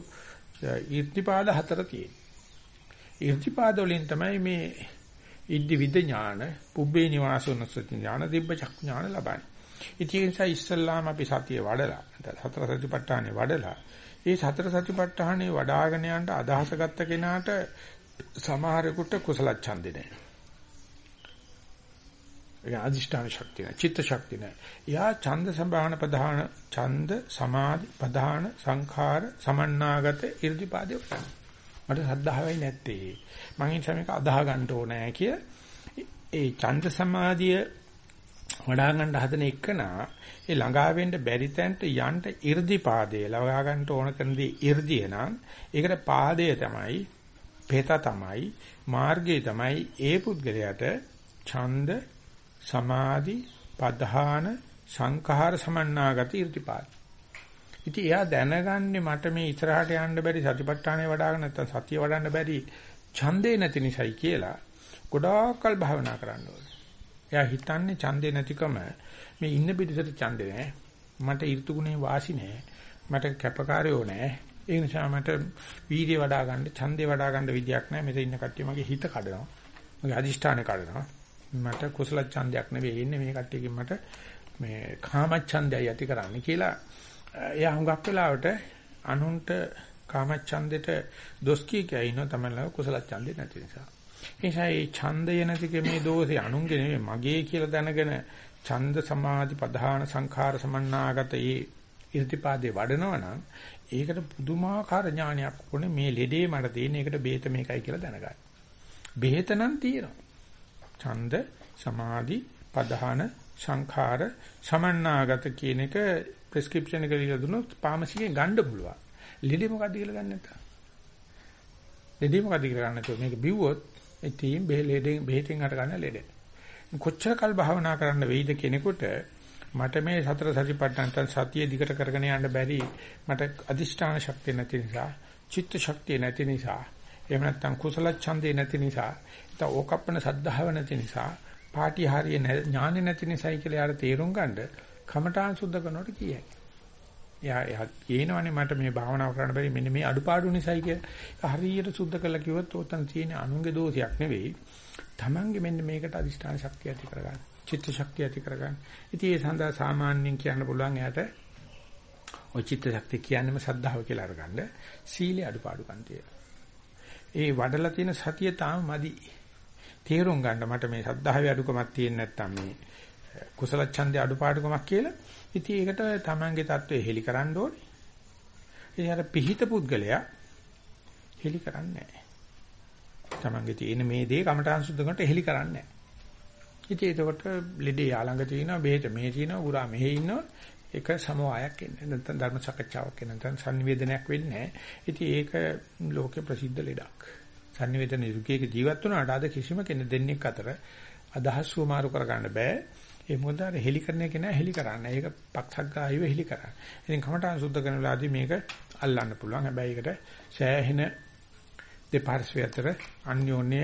ඊර්තිපාද හතර තියෙන්නේ ඊර්තිපාද වලින් තමයි මේ ඉද්ධි විද ඥාන පුබ්බේ නිවාසෝනසති ඥාන දිබ්බ චක් ඥාන ලබන්නේ ඉතින් ඒ නිසා ඉස්සල්ලාම අපි සතිය වඩලා සතර සතිපට්ඨානේ වඩලා ඒ සතර සතිපට්ඨානේ වඩ아가න යන්න අදහස ගත්ත කෙනාට සමහරෙකුට කුසල ඡන්දේ නැහැ. ඒ අධිෂ්ඨාන ශක්තිය නැහැ. චිත්ත ශක්තිය නැහැ. එයා ඡන්ද සම්භාවන ප්‍රධාන ඡන්ද සමාධි ප්‍රධාන සංඛාර සමන්නාගත 이르දිපාදේ වටන. මට ශ්‍රද්ධාවයි නැත්තේ. මම ඒ සමයක අදාහ ගන්න ඕනේ කිය. ඒ ඡන්ද සමාධිය වඩා ගන්න හදන එකනා ඒ ළඟා වෙන්න බැරි තැනට යන්න 이르දිපාදේ ළඟා ගන්න ඕන කරනදී 이르දිය නම් ඒකට පාදය තමයි පෙත තමයි මාර්ගය තමයි ඒ පුද්ගලයාට ඡන්ද සමාධි පධාන සංඛාර සමන්නාගත 이르දිපාද. ඉතින් එයා දැනගන්නේ මට මේ ඉස්සරහට යන්න බැරි සතිපට්ඨානේ වඩාගෙන නැත්නම් සතිය වඩන්න බැරි ඡන්දේ නැති නිසායි කියලා ගොඩාක්කල් භාවනා කරන්න ඕනේ. එයා හිතන්නේ ඡන්දේ නැතිකම මේ ඉන්න පිටසට ඡන්දේ නැහැ. මට ඍතුගුණේ වාසි නැහැ. මට කැපකාරයෝ නැහැ. ඒ නිසා මට වීර්ය වඩා ගන්න, ඡන්දේ වඩා ගන්න විදියක් නැහැ. මෙතන ඉන්න කට්ටිය මගේ හිත කඩනවා. මගේ අදිෂ්ඨාන කඩනවා. මට කුසල ඡන්දයක් නෙවෙයි ඉන්නේ මේ කට්ටියකින් මට මේ කාම ඡන්දයයි ඇති කරන්නේ කියලා එයා හුඟක් වෙලාවට අනුන්ට කාම ඡන්දෙට දොස් කිය කිය ඉන්න තමයි කුසල ඡන්දේ නැති නිසා. නිසා මේ ඡන්දය නැතික මේ දෝෂේ අනුන්ගේ නෙමෙයි මගේ කියලා දැනගෙන ඡන්ද සමාධි ප්‍රධාන සංඛාර සමන්නාගත ඒ ඉර්තිපාදේ වඩනවා නම් ඒකට පුදුමාකාර ඥානයක් ඕනේ මේ ලෙඩේ මට තියෙන එකට බේත මේකයි කියලා දැනගන්න. බෙහෙත නම් තියෙනවා. ඡන්ද සමාධි ප්‍රධාන සංඛාර සමන්නාගත කියන එක ප්‍රෙස්ක්‍රිප්ෂන් එක දීලා දුන්නොත් ෆාමසියෙන් ගන්න පුළුවන්. ලෙඩේ මොකද්ද කියලා දන්නේ නැත්නම්. ලෙඩේ මොකද්ද කියලා ගන්න නැතුව මේක බිව්වොත් ඉතින් බෙහෙලෙන් බෙහෙතෙන් අට ගන්න ලෙඩ. කොච්චර කල් භාවනා කරන්න වෙයිද කෙනෙකුට මට මේ සතර සතිපට්ඨාන සතිය දිගට කරගෙන යන්න බැරි මට අදිෂ්ඨාන ශක්තිය නැති නිසා චිත්ත ශක්තිය නැති නිසා එහෙම නැත්නම් කුසල ඡන්දේ නැති නිසා නැත්නම් ඕකප්පන සද්ධාව නැති නිසා පාටි හරිය ඥානෙ නැති නිසායි කියලා යාර තේරුම් ගන්න කමඨාන් සුද්ධ කරනකොට කියයි. එයා එයා කියනවනේ මට මේ භාවනාව කරන්න බැරි මෙන්න මේ අඩුපාඩු නිසායි කියලා. හරියට සුද්ධ කළා කිව්වොත් උතන තියෙන අනුන්ගේ දෝෂයක් නෙවෙයි. Tamange මෙන්න මේකට අදිෂ්ඨාන ශක්තිය ඇති කරගන්න. චිත්ත ශක්තිය ඇති කරගන්න. ඉතින් ඒ සඳහා සාමාන්‍යයෙන් කියන්න පුළුවන් එයාට ඔය චිත්ත ශක්තිය කියන්නේම සද්ධාව කියලා අරගන්න. සීලේ අඩුපාඩුකම් තියෙනවා. ඒ වඩලා තියෙන සතිය තාම මදි. තේරුම් ගන්න මට මේ සද්ධාවේ අඩුකමක් තියෙන්නේ නැත්තම් මේ කුසල ඡන්දේ අඩුපාඩුකමක් කියලා. ඉතින් ඒකට තමන්ගේ தત્ත්වය හෙලි කරන්න ඕනේ. ඉතින් අර පිහිත පුද්ගලයා හෙලි කරන්නේ නැහැ. තමන්ගේ තියෙන මේ දේ කමඨාන් සුද්ධ කරනට හෙලි කරන්නේ නැහැ. ඉතින් එතකොට ලෙඩේ යාළඟ තියෙනවා, බෙහෙත මේ තියෙනවා, උරා මෙහෙ ඉන්නවා. ඒක සමෝහයක් එන්නේ නැත්නම් ධර්ම සාකච්ඡාවක් එන්නේ නැත්නම් sannivedanayak වෙන්නේ නැහැ. ඉතින් ඒක ලෝකේ ප්‍රසිද්ධ ලෙඩක්. Sannivedana යුගයක ජීවත් වුණාට අද කිසිම කෙනෙක් දෙන්නෙක් අතර අදහස් සුමාරු කරගන්න බෑ. ඒ මොකද අර හෙලි කරන එක නෑ හෙලි කරන්න. ඒක පක්ෂග්‍රාහීව හෙලි කරන්න. ඉතින් කමඨාන් සුද්ධ කරන වෙලාවදී මේක අල්ලන්න පුළුවන්. හැබැයි ඒකට සෑහෙන දෙපාර්ශ්වය අතර අන්‍යෝන්‍ය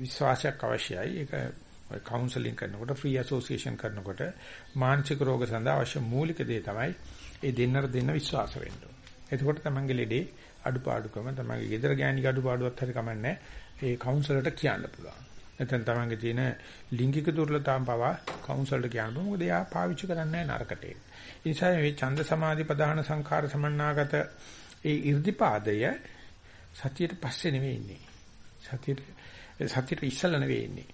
විශ්වාසයක් අවශ්‍යයි. ඒක කවුන්සලින් කරනකොට ෆ්‍රී ඇසෝසියේෂන් කරනකොට මානසික රෝග සඳහා අවශ්‍ය මූලික දේ තමයි ඒ දෙන්නර දෙන්න විශ්වාස වෙන්න ඕනේ. එතකොට තමන්ගේ ලෙඩේ අඩුපාඩුකම තමන්ගේ ගෙදර ගෑණික අඩුපාඩුවක් හරි කමන්නේ ඒ කවුන්සලර්ට කියන්න පුළුවන්. නැත්නම් තමන්ගේ තියෙන ලිංගික දුර්වලතාවම් පවා කවුන්සලර්ට කියන්න පුළුවන්. මොකද එයා පාවිච්චි කරන්නේ නරකට. ඒ නිසා මේ ඡන්ද සමාධි ප්‍රධාන සංඛාර සමන්නාගත ඒ irdipaadය සතියට පස්සේ නෙවෙයි ඉන්නේ. සතියට සතියට ඉස්සල නෙවෙයි ඉන්නේ.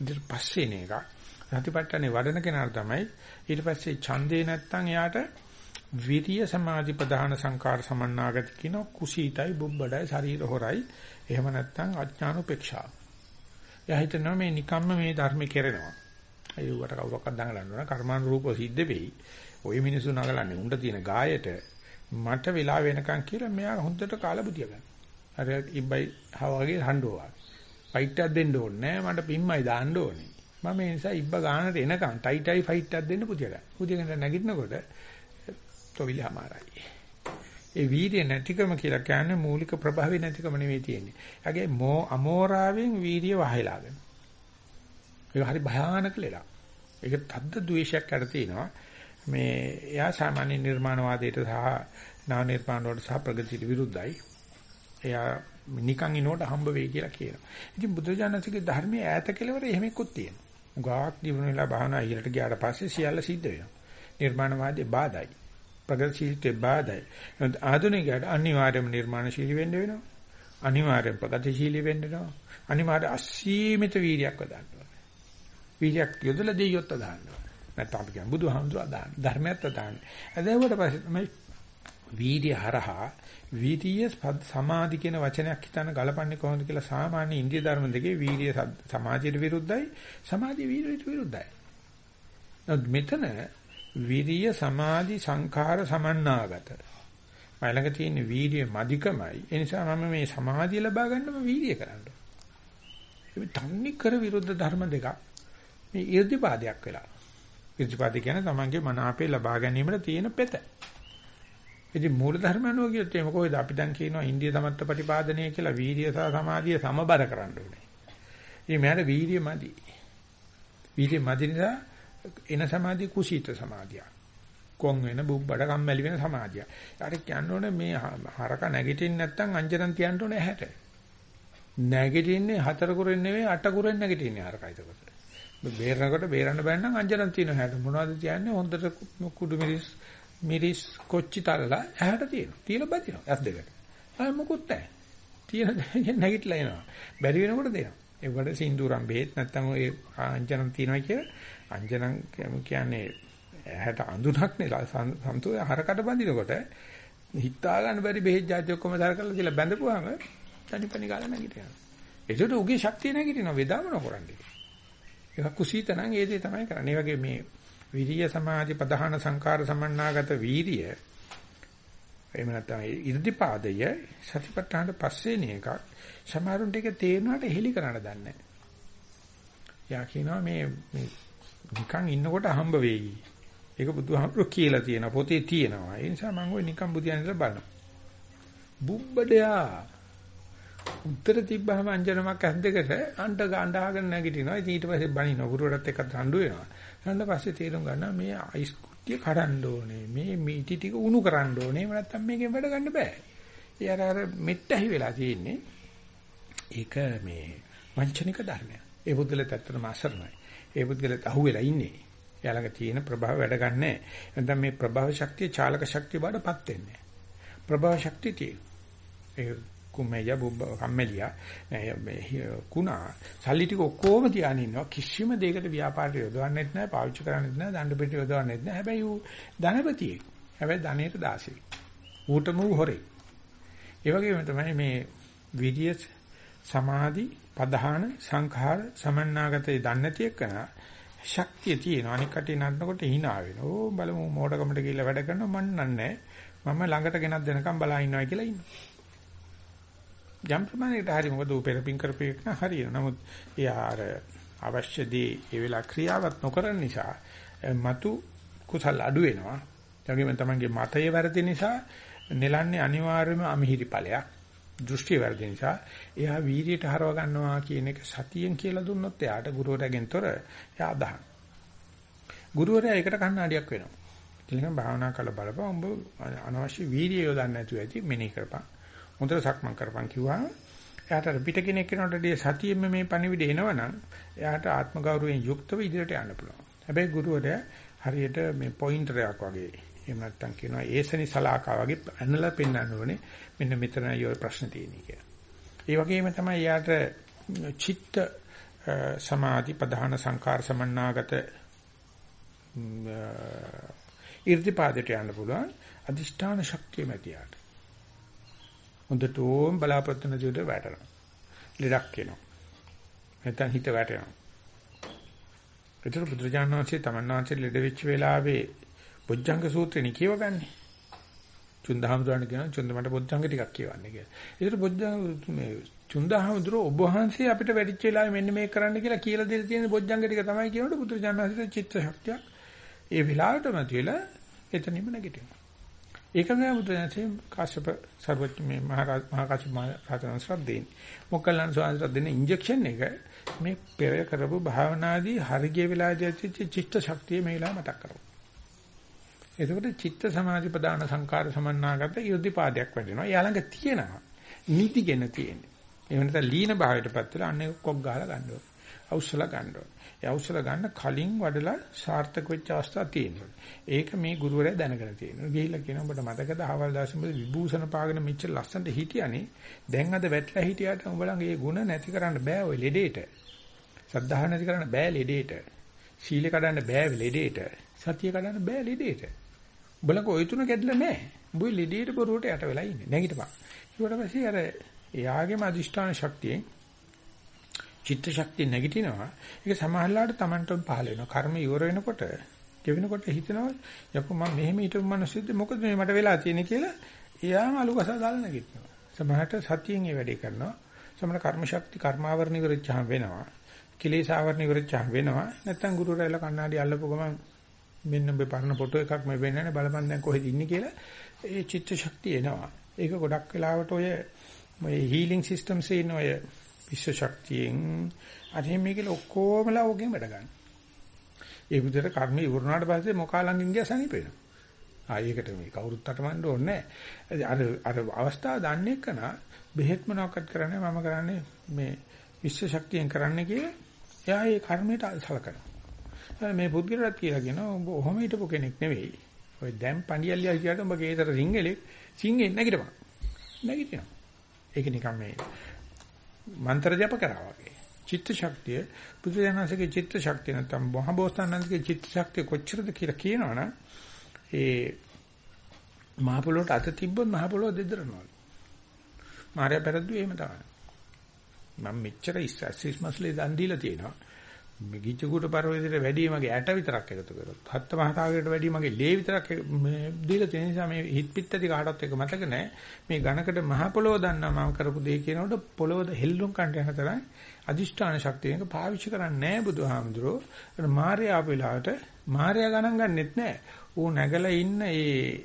ඉතින් පස්සේ නේ එක. සතිපට්ඨානේ වඩන කෙනා තමයි ඊට පස්සේ ඡන්දේ නැත්තම් එයාට විරිය සමාධි ප්‍රධාන සංකාර සමන්නාගත කියන කුසීතයි බුබ්බඩයි ශරීර හොරයි එහෙම නැත්තම් අඥාන උපේක්ෂා. එයා හිතනවා මේ නිකම්ම මේ ධර්ම කෙරෙනවා. අයුවට කවුරක්වත් දඟලන්න ඕන කර්මානුරූපව සිද්ධ වෙයි. ওই මිනිස්සු නගලන්නේ උන්ට තියෙන ගායට මට වෙලා වෙනකන් කියලා මෙයා හොඳට කාලා බුදිය ගන්න. අර ඉබ්බයි හවගේ හඬුවා. ෆයිට් එකක් දෙන්න ඕනේ නෑ මට පිම්මයි දාන්න ඕනේ. මම ඒ නිසා ඉබ්බ ගානට එනකන් ටයිටයි ෆයිට් එකක් දෙන්න පුතිය ගන්න. පුතිය ගන්න නැගිටිනකොට තොවිලමාරයි. ඒ වීර්ය නැතිකම කියලා කියන්නේ මූලික ප්‍රභාවේ නැතිකම නෙවෙයි තියෙන්නේ. ඒගේ මෝ අමෝරාවෙන් වීර්ය වහලාගෙන. ඒක හරි භයානක ලෙලක්. ඒක තද්ද ද්වේෂයක් අර තියෙනවා. මේ එයා සාමාන්‍ය නිර්මාණවාදයට සහ නා නිර්මාණ වලට සහ ප්‍රගතියට විරුද්ධයි. එයා නිකන් ඉනෝට හම්බ වෙයි කියලා කියනවා. ඉතින් බුදුජානකගේ ධර්මයේ ඈත කෙලවර එහෙම එක්කත් තියෙනවා. ගාක් දිනුන වෙලා භාවනා ඉහළට ගියාට පස්සේ සියල්ල සිද්ධ වෙනවා. නිර්මාණවාදී බාධායි. ප්‍රගතිශීලීත්වයේ බාධායි. ආධුනිකයට අනිවාර්යයෙන්ම නිර්මාණශීලී වෙන්න වෙනවා. අනිවාර්යයෙන් ප්‍රගතිශීලී වෙන්න වෙනවා. අනිවාර්ය අසීමිත වීර්යයක් වදන්න ඕනේ. වීර්යයක් යොදලා දෙයියොත් දාන්න ඕනේ. නැත්නම් අපි කියන්නේ බුදුහාමුදුරුවෝ දාන්න. ධර්මයත් දාන්න. එදෙවට පස්සේ තමයි වීර්ය හරහා වීර්ය සමාධි කියන වචනයක් හිතන ගලපන්නේ කොහොමද කියලා සාමාන්‍ය ඉන්දිය ධර්ම දෙකේ වීර්ය සමාධියට විරුද්ධයි සමාධිය වීර්යයට විරුද්ධයි. නමුත් මෙතන වීර්ය සමාධි සංඛාර සමන්නාගත. මයිලඟ තියෙන වීර්ය මධිකමයි. ඒ නිසා මම මේ සමාධිය ලබා ගන්නම වීර්ය කරන්න. මේ තන්නේ කර විරුද්ධ ධර්ම දෙකක් මේ irdipaadayak වෙලා. irdipaada කියන්නේ තමන්ගේ මන අපේ ලබා ගැනීමට තියෙන පෙත. ඉතින් මූල ධර්ම අනුව කියොත් එහෙම කොහෙද අපි දැන් කියනවා ඉන්දිය සමත්ත ප්‍රතිපාදනය කියලා වීර්ය සහ සමාධිය සමබර කරන්න ඕනේ. ඉතින් මට වීර්ය මදි. වීර්ය මදි නිසා එන සමාධිය කුසීත සමාධිය. කොන් වෙන බුබ්බඩ කම්මැලි වෙන සමාධිය. ඊට කියන්න ඕනේ මේ හරක නැගිටින්න නැත්නම් අංජනන් තියන්න ඕනේ ඇහැට. නැගිටින්නේ හතර කුරෙන් නෙවෙයි අට කුරෙන් නැගිටින්නේ හරකයි එතකොට. බේරනකොට බේරන්න බෑනම් අංජනන් තියන හැට මොනවද තියන්නේ හොඳට කුඩු මිරිස් මිරිස් කොච්චි තරලා ඇහැට තියෙනවා. තියලා බදිනවා ඇස් දෙකට. අය මොකුත් නැහැ. තියෙන නැගිටලා එනවා. බැරි වෙනකොට දෙනවා. ඒකට සින්දුරම් බෙහෙත් නැත්තම් ඔය අංජනම් තියනවා කියලා අංජනම් කියන්නේ ඇහැට අඳුනක් නේ සම්තෝය හරකට බඳිනකොට හිතා ගන්න බැරි බෙහෙත් જાති ඔක්කොම සරකලා තියලා බැඳපුවාම තනිපනි ගාලා නැගිටිනවා. ඒකට උගේ ශක්තිය නැගිටිනවා වේදාම නොකරන්නේ. ඒක කුසීත නම් ඒ දේ තමයි කරන්නේ. ඒ වගේ මේ විරිය සමාධි ප්‍රධාන සංකාර සමන්නාගත වීරිය එහෙම නැත්නම් ඉර්ධිපාදය සතිපට්ඨානට පස්සේ නේ එකක් සමහරුන්ට ඒක තේරුණාට හෙලි කරන්න දන්නේ නැහැ. යා කියනවා මේ මේ නිකන් ඉන්නකොට හම්බ වෙයි. ඒක බුදුහාමුදුරු කියලා තියෙන පොතේ තියෙනවා. ඒ නිසා මම ওই නිකන් බුදියන් ඉඳලා බලනවා. බුබ්බඩයා උත්තර තිබ්බහම අංජනමක් ඇස් දෙකට අඬ ගඳහගෙන නැගිටිනවා. ඉතින් ඊට පස්සේ බණින ගුරුවරත් එක්ක රණ්ඩු වෙනවා. ඊට පස්සේ තේරුම් ගන්නවා මේ අයිස් කුට්ටිය කඩන්න ඕනේ. මේ මීටි ටික උණු කරන්න ඕනේ. එහෙම නැත්නම් මේකෙන් වැඩ ගන්න බෑ. ඒ අර අර මෙට්ටහි වෙලා තියෙන්නේ. ඒක මේ වංචනික ධර්මයක්. ඒ බුද්ධලත් ඇත්තටම අසරණයි. ඒ බුද්ධලත් අහුවෙලා ඉන්නේ. එයාලඟ තියෙන ප්‍රභාව වැඩ ගන්නෑ. නැත්නම් මේ ප්‍රභාව ශක්තිය චාලක ශක්තිය බාඩපත් වෙන්නේ. ප්‍රභාව ශක්තිය තියෙන. ඒ කුමෙය බුබ්බ කම්මැලියා මේ කුණා සල්ලි ටික ඔක්කොම තියාගෙන ඉන්නවා කිසිම දෙයකට ව්‍යාපාරයට යොදවන්නෙත් නැහැ පාවිච්චි කරන්නෙත් නැහැ දඬු පිට යොදවන්නෙත් නැහැ හැබැයි ඌ ධනපතියෙක් හැබැයි ධනෙට දාසෙයි. ඌටම ඌ හොරේ. ඒ වගේම තමයි මේ විරිය සමාධි පධාන සංඛාර සමන්නාගතේ දන්නේ නැති එකන ශක්තිය තියෙනවා. අනික කටේ නන්නකොට hina වෙනවා. ඕ බලමු මෝඩකමට ගිහිල්ලා වැඩ කරනවා මන් නන්නේ. මම ළඟට ගෙනත් දෙනකම් බලා ඉන්නවා කියලා ඉන්නවා. යම් ප්‍රමාණයකට හරි මොකද ඌ පෙරපින් කරපේක න හරියන. නමුත් එයා අර අවශ්‍ය දේ ඒ වෙලාව ක්‍රියාවත් නොකරන නිසා මතු කුසල් අඩු වෙනවා. ඒ වගේම තමන්ගේ මතය වැරදි නිසා නෙලන්නේ අනිවාර්යයෙන්ම අමිහිරි ඵලයක්. දෘෂ්ටි වැරදි නිසා එයා වීර්යයට හරව ගන්නවා කියන එක සතියෙන් කියලා දුන්නොත් එයාට ගුරුවරයාගෙන් තොර එයා අදහන. ගුරුවරයා ඒකට කණ්ණාඩියක් වෙනවා. ඉතින් භාවනා කරලා බලපන් උඹ අනවශ්‍ය වීර්යය යොදන්න නැතුව ඇති මෙනෙහි කරපන්. හොඳට සක්මන් කරපන් කිව්වා. එයාට පිට කෙනෙක් කෙනාටදී සතියෙම මේ පණිවිඩ එනවනම් එයාට ආත්ම ගෞරවයෙන් යුක්තව ඉදිරියට යන්න පුළුවන්. හැබැයි ගුරුවරයා හරියට මේ පොයින්ටරයක් වගේ එහෙම නැත්නම් කියනවා ඒසනි සලාකා වගේ ඇනලා පෙන්වන්න ඕනේ. මෙන්න මෙතනයි ඔය ප්‍රශ්න තියෙන්නේ කියලා. ඒ වගේම තමයි යාට චිත්ත සමාධි ප්‍රධාන සංකාර සමන්නාගත ඉර්ධිපාදයට යන්න පුළුවන් අදිෂ්ඨාන ශක්තිය මැතියට. හොඳට ඕම් බලාපොරොත්තු නැති උඩ වැටෙනවා. ලෙඩක් එනවා. නැත්නම් හිත වැටෙනවා. ඒතර බුදුරජාණන් වහන්සේ තමන්වහන්සේ ලෙඩ වෙච්ච වෙලාවේ බොජ්ජංග සූත්‍රෙනි කියවගන්නේ. චුන්දහමඳුරණ කියන චුන්ද මට බොජ්ජංග ටිකක් කියවන්නේ කියලා. ඒතර බොජ්ජංග මේ චුන්දහමඳුර ඔබ වහන්සේ අපිට වැඩිච්ච වෙලාවේ මෙන්න මේක කරන්න කියලා කියලා දෙලා තියෙන බොජ්ජංග ටික තමයි කියනකොට බුදුරජාණන් වහන්සේ චිත්ත ශක්තියක් ඒ වෙලාවටම තියලා එතනින්ම නැගිටිනවා. ඒක නෑ බුදුරජාණන්සේ කාශ්‍යප සර්වඥ මේ මහා කාශ්‍යප මහ රහතන් ශ්‍රද්ධේන් මොකල්ලන් ස්වාමීන් දෙන ඉන්ජෙක්ෂන් එක මේ පෙර කරපු භාවනාදී හරිය වෙලාවදී ඇතිච්ච චිත්ත ශක්තිය මේ වෙලාව මතක් කරගන්න. එතකොට චිත්ත සමාධි ප්‍රදාන සංකාර සමන්නාගත යොද්ධිපාදයක් වැඩෙනවා. යා ළඟ තියෙනවා. නිතිගෙන තියෙන්නේ. ඒ වෙනත ලීන භාවයටපත් වෙලා අන්නේ කොක් ගහලා ගන්න ඕනේ. අවශ්‍යලා ගන්න ඕනේ. ඒ අවශ්‍යලා ගන්න කලින් වඩලා සාර්ථක වෙච්ච අවස්ථා තියෙනවා. ඒක මේ ගුරුවරයා දැනගෙන තියෙනවා. ගිහිල්ලා කියනවා ඔබට මතකද අහවල් දාසෙම විභූෂණ පාගෙන මෙච්චර ලස්සනට හිටියානේ. දැන් අද වැටලා හිටියාට උඹලගේ ඒ ಗುಣ නැති කරන්න බෑ ওই ලෙඩේට. සද්ධාහ නැති කරන්න බෑ ලෙඩේට. සීල කඩන්න බෑ ලෙඩේට. සතිය කඩන්න බෑ ලෙඩේට. උඹලක ওই තුන කැඩලා නැහැ. උඹ ලෙඩේට බොරුවට යට වෙලා ඉන්නේ. නැගිටපන්. ඊට පස්සේ අර එයාගේම අදිෂ්ඨාන ශක්තියෙන් චිත්ත ශක්තිය නැගිටිනවා. ඒක සමහරලාට Tamanටම පහල වෙනවා. කර්ම ඉවර වෙනකොට, ගෙවෙනකොට හිතනවා යකෝ මම මෙහෙම හිටපු මිනිස්සුද මොකද මේ මට වෙලා තියෙන්නේ කියලා එයාම අලුකස දාලා නැගිටිනවා. සමහරට සතියෙන් ඒ වැඩේ කරනවා. සමහර කර්ම ශක්ති කර්මාවරණ ඉවරච්චාම වෙනවා. කිලේශ ආවරණ ඉවරච්චාම වෙනවා. නැත්තම් ගුරුවරයාලා කණ්ණාඩි අල්ලපු ගමන් මෙන්න ඔබේ පරණ ෆොටෝ එකක් මේ වෙන්නනේ බලපන් දැන් කොහෙද ඉන්නේ කියලා ඒ චිත්ත ශක්තිය එනවා. ඒක ගොඩක් වෙලාවට ඔය මේ හීලින් සිස්ටම්ස් ඉන්න ඔය විශ්ව ශක්තියෙන් අර මේකල ඔක්කොමලා ඔගෙන් වැඩ ගන්න. ඒ විදිහට කර්ම ඉවරනාට පස්සේ මොකා ළඟින් ගියා සනීපේනවා. ආයෙකට මේ කවුරුත් අටමන්න ඕනේ අර අර අවස්ථාව දන්නේ කන බෙහෙත් මොනවක්වත් කරන්නේ මම කරන්නේ මේ විශ්ව ශක්තියෙන් කරන්නේ කියලා එයා ඒ කර්මයට සලකනවා. මේ පුද්ගලයාත් කියලා කියනවා ඔබ ඔහොම හිටපු කෙනෙක් නෙවෙයි. ඔය දැන් පණියල්ලියා කියට ඔබ කේතර සිංහලෙක් සිංහෙන් නැගිටපන්. නැගිටිනවා. ඒක නිකන් මේ මන්ත්‍ර ජප කරා වගේ. චිත්ත ශක්තිය බුදුදහමගේ චිත්ත ශක්තිය නැත්නම් මහබෝසතාණන්ගේ චිත්ත ශක්තිය කොච්චරද කියලා කියනවනම් ඒ මහ පොළොවට අත තිබ්බොත් මහ පොළොව දෙදරනවා. මාර්යා පෙරද්දුවේ එහෙම තමයි. මම මෙච්චර ඉස්සස් මස්ලේ දන් දීලා තියෙනවා. මේ ගිජ්ජකුට පරිවර්තයට වැඩි මගේ ඇට විතරක් එකතු කරොත් හත්ත මහතාවකට වැඩි මගේ ලේ විතරක් මේ දීලා තියෙන නිසා මේ හිත පිටටි කාටවත් එක මතක නැහැ. මේ ඝනකට මහ පොළොව දන්නා මම කරපු දේ කියනකොට පොළොව හෙල්ලුම් කන්ට යන තරම් අදිෂ්ඨාන ශක්තියක පාවිච්චි කරන්නේ නැහැ බුදුහාමුදුරෝ ඒ මාර්යා ආපු වෙලාවට මාර්යා ගණන් ගන්නෙත් නැහැ. ඌ නැගලා ඉන්න ඒ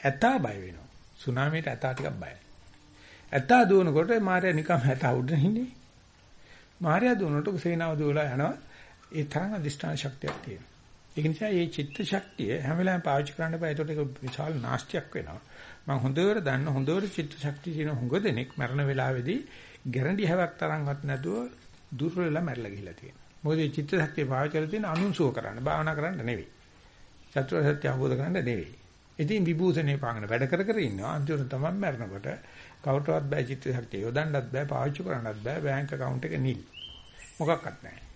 ඇතා බය වෙනවා. සුනාමියට ඇතා ටිකක් බයයි. ඇතා දුවනකොට මාර්යා නිකම් ඇතා උඩ ඉන්නේ. මාර්යා දුවනකොට සේනාව දුවලා යනවා. ඒ තරම් අධිෂ්ඨාන ශක්තියක් තියෙනවා. ඒක නිසා මේ චිත්ත ශක්තිය හැම වෙලාවෙම පාවිච්චි කරන්න බෑ. ඒකට ඒක විශාල නාස්තියක් වෙනවා. මම හොඳට දන්න හොඳට චිත්ත ශක්තිය තියෙන හුඟ දෙනෙක් මරණ වෙලාවේදී ගැරන්ටි හැවක් තරම්වත් නැතුව දුර වෙලා මැරලා ගිහිල්ලා තියෙනවා. මොකද මේ චිත්ත ශක්තිය පාවිච්චි කරලා තියෙන අනුන්සුව කරන්න, භාවනා කරන්න නෙවෙයි. චතුරාර්ය සත්‍ය අවබෝධ කරගන්න නෙවෙයි. ඉතින් විභූෂණේ පාගන වැඩ කර කර ඉන්නවා. අන්තිමට තමයි මැරෙනකොට කවුරුවත් බෑ චිත්ත ශක්තිය යොදන්නත් බෑ, පාවිච්චි කරන්නත් බෑ, බැංක account එක නිල්. මොකක්වත් නැහැ.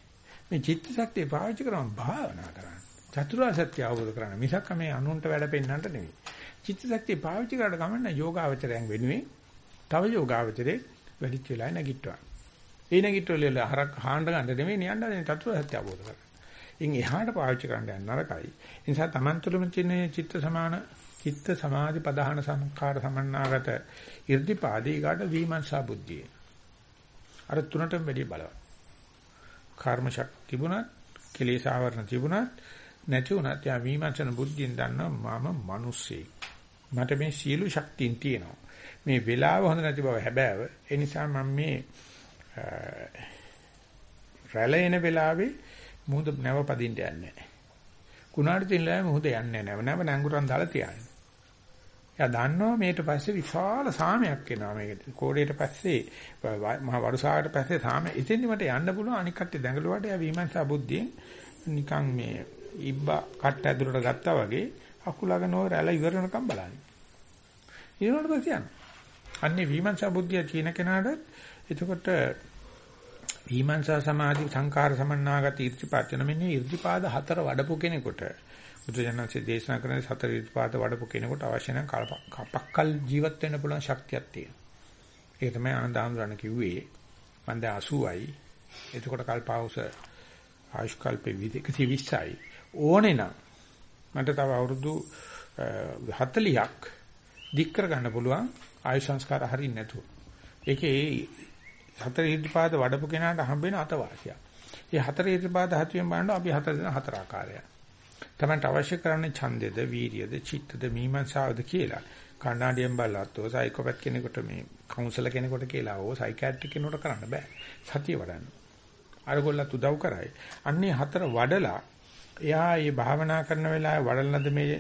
මේ චිත්ත ශක්තිය පාවිච්චි කරන භාවනා කරන්න. චතුරාර්ය සත්‍ය අවබෝධ කරගන්න. මිසක් මේ අනුන්ට වැඩ පෙන්නන්නට නෙවෙයි. චිත්ත ශක්තිය පාවිච්චි කරලා ගමන්න යෝගාවචරයන් වෙනුවෙන් තව යෝගාවචරේ වැඩිච වෙලා නැගිට්ටවා. ඒ නැගිට්ටවල හරක් හාන්න ගන්න නෙමෙයි නියන්න තත්ත්ව සත්‍ය අවබෝධ කරගන්න. ඉන් එහාට පාවිච්චි කරන්න යන්න නරකයි. ඒ නිසා Taman තුළම තියෙන චිත්ත සමාන චිත්ත සමාධි පදාහන සංකාර සමන්නාගත irdipaadi ගාට විමර්ශා බුද්ධිය. අර තුනටම වැඩි බලවත්. කර්ම ශක්ති තිබුණත්, කෙලෙස් ආවරණ තිබුණත් නැති වුණත් යා විමර්ශන බුද්ධියෙන් දන්නවා මම මිනිස්සෙක්. මට මේ සියලු ශක්තියින් තියෙනවා. මේ වෙලාව හොඳ නැති බව හැබෑව. ඒ නිසා මම මේ රැළ එන වෙලාවේ මුහුද නැව පදින්න යන්නේ නැහැ. කුණාට තින්ලා මුහුද යන්නේ නැහැ. නැව නැංගුරන් දාලා තියන්නේ. එයා දන්නවා මේට පස්සේ විශාල සාමයක් එනවා මේකට. කෝඩේට පස්සේ මහ වරුසාවට පස්සේ සාම එතෙන්දි මට යන්න පුළුවන් අනික් කට්ටිය දැඟලුවාට එයා විමර්ශා බුද්ධියෙන් නිකන් මේ ඉබ්බා කට්ට ඇතුලට ගත්තා වගේ අකුලගෙන ඔය රැළ ඉවර වෙනකම් බලන්නේ. ඊළඟට පස්සේ යනවා. අන්නේ විමර්ශා බුද්ධිය කියන කෙනාට එතකොට විමර්ශා සමාධි සංකාර සමන්නාගත ඉර්ධිපාතන මෙන්න ඉර්ධිපාද හතර වඩපු කෙනෙකුට බුදුජානකසේ දේශනා කරන සතර ඍතුපාත වඩපු කෙනෙකුට අවශ්‍ය නම් කපක්කල් ජීවත් වෙන්න පුළුවන් ශක්තියක් තියෙනවා. ඒක තමයි ආනන්ද ආමරණ කිව්වේ. මම දැන් 80යි. එතකොට කල්පාවුස ආයුෂ් කල්පේ 120යි. ඕනේ නම් මට තව අවුරුදු 40ක් දික් කර ගන්න පුළුවන් ආයුෂ සංස්කාර හරින්නේ නැතුව. ඒකේ සතර ඍතුපාත වඩපු කෙනාට හම්බ වෙන අතවාසියක්. මේ හතර ඍතුපාත හතුවෙන් බලනවා අපි හතර දෙනා හතර ආකාරයක්. තමන්ට අවශ්‍ය කරන්නේ ඡන්දෙද, වීරියද, චිත්තද, මීමන්සාවද කියලා. කණ්ණාඩියෙන් බලලත් ඕ සයිකෝපැත් කෙනෙකුට මේ කවුන්සලර් කෙනෙකුට කියලා ඕ සයිකියාට්‍රික් කෙනෙකුට කරන්න බෑ. සතිය වඩන්න. අරගොල්ලත් උදව් කරයි. අන්නේ හතර වඩලා එයා මේ භාවනා කරන වෙලාවේ වඩලනද මේ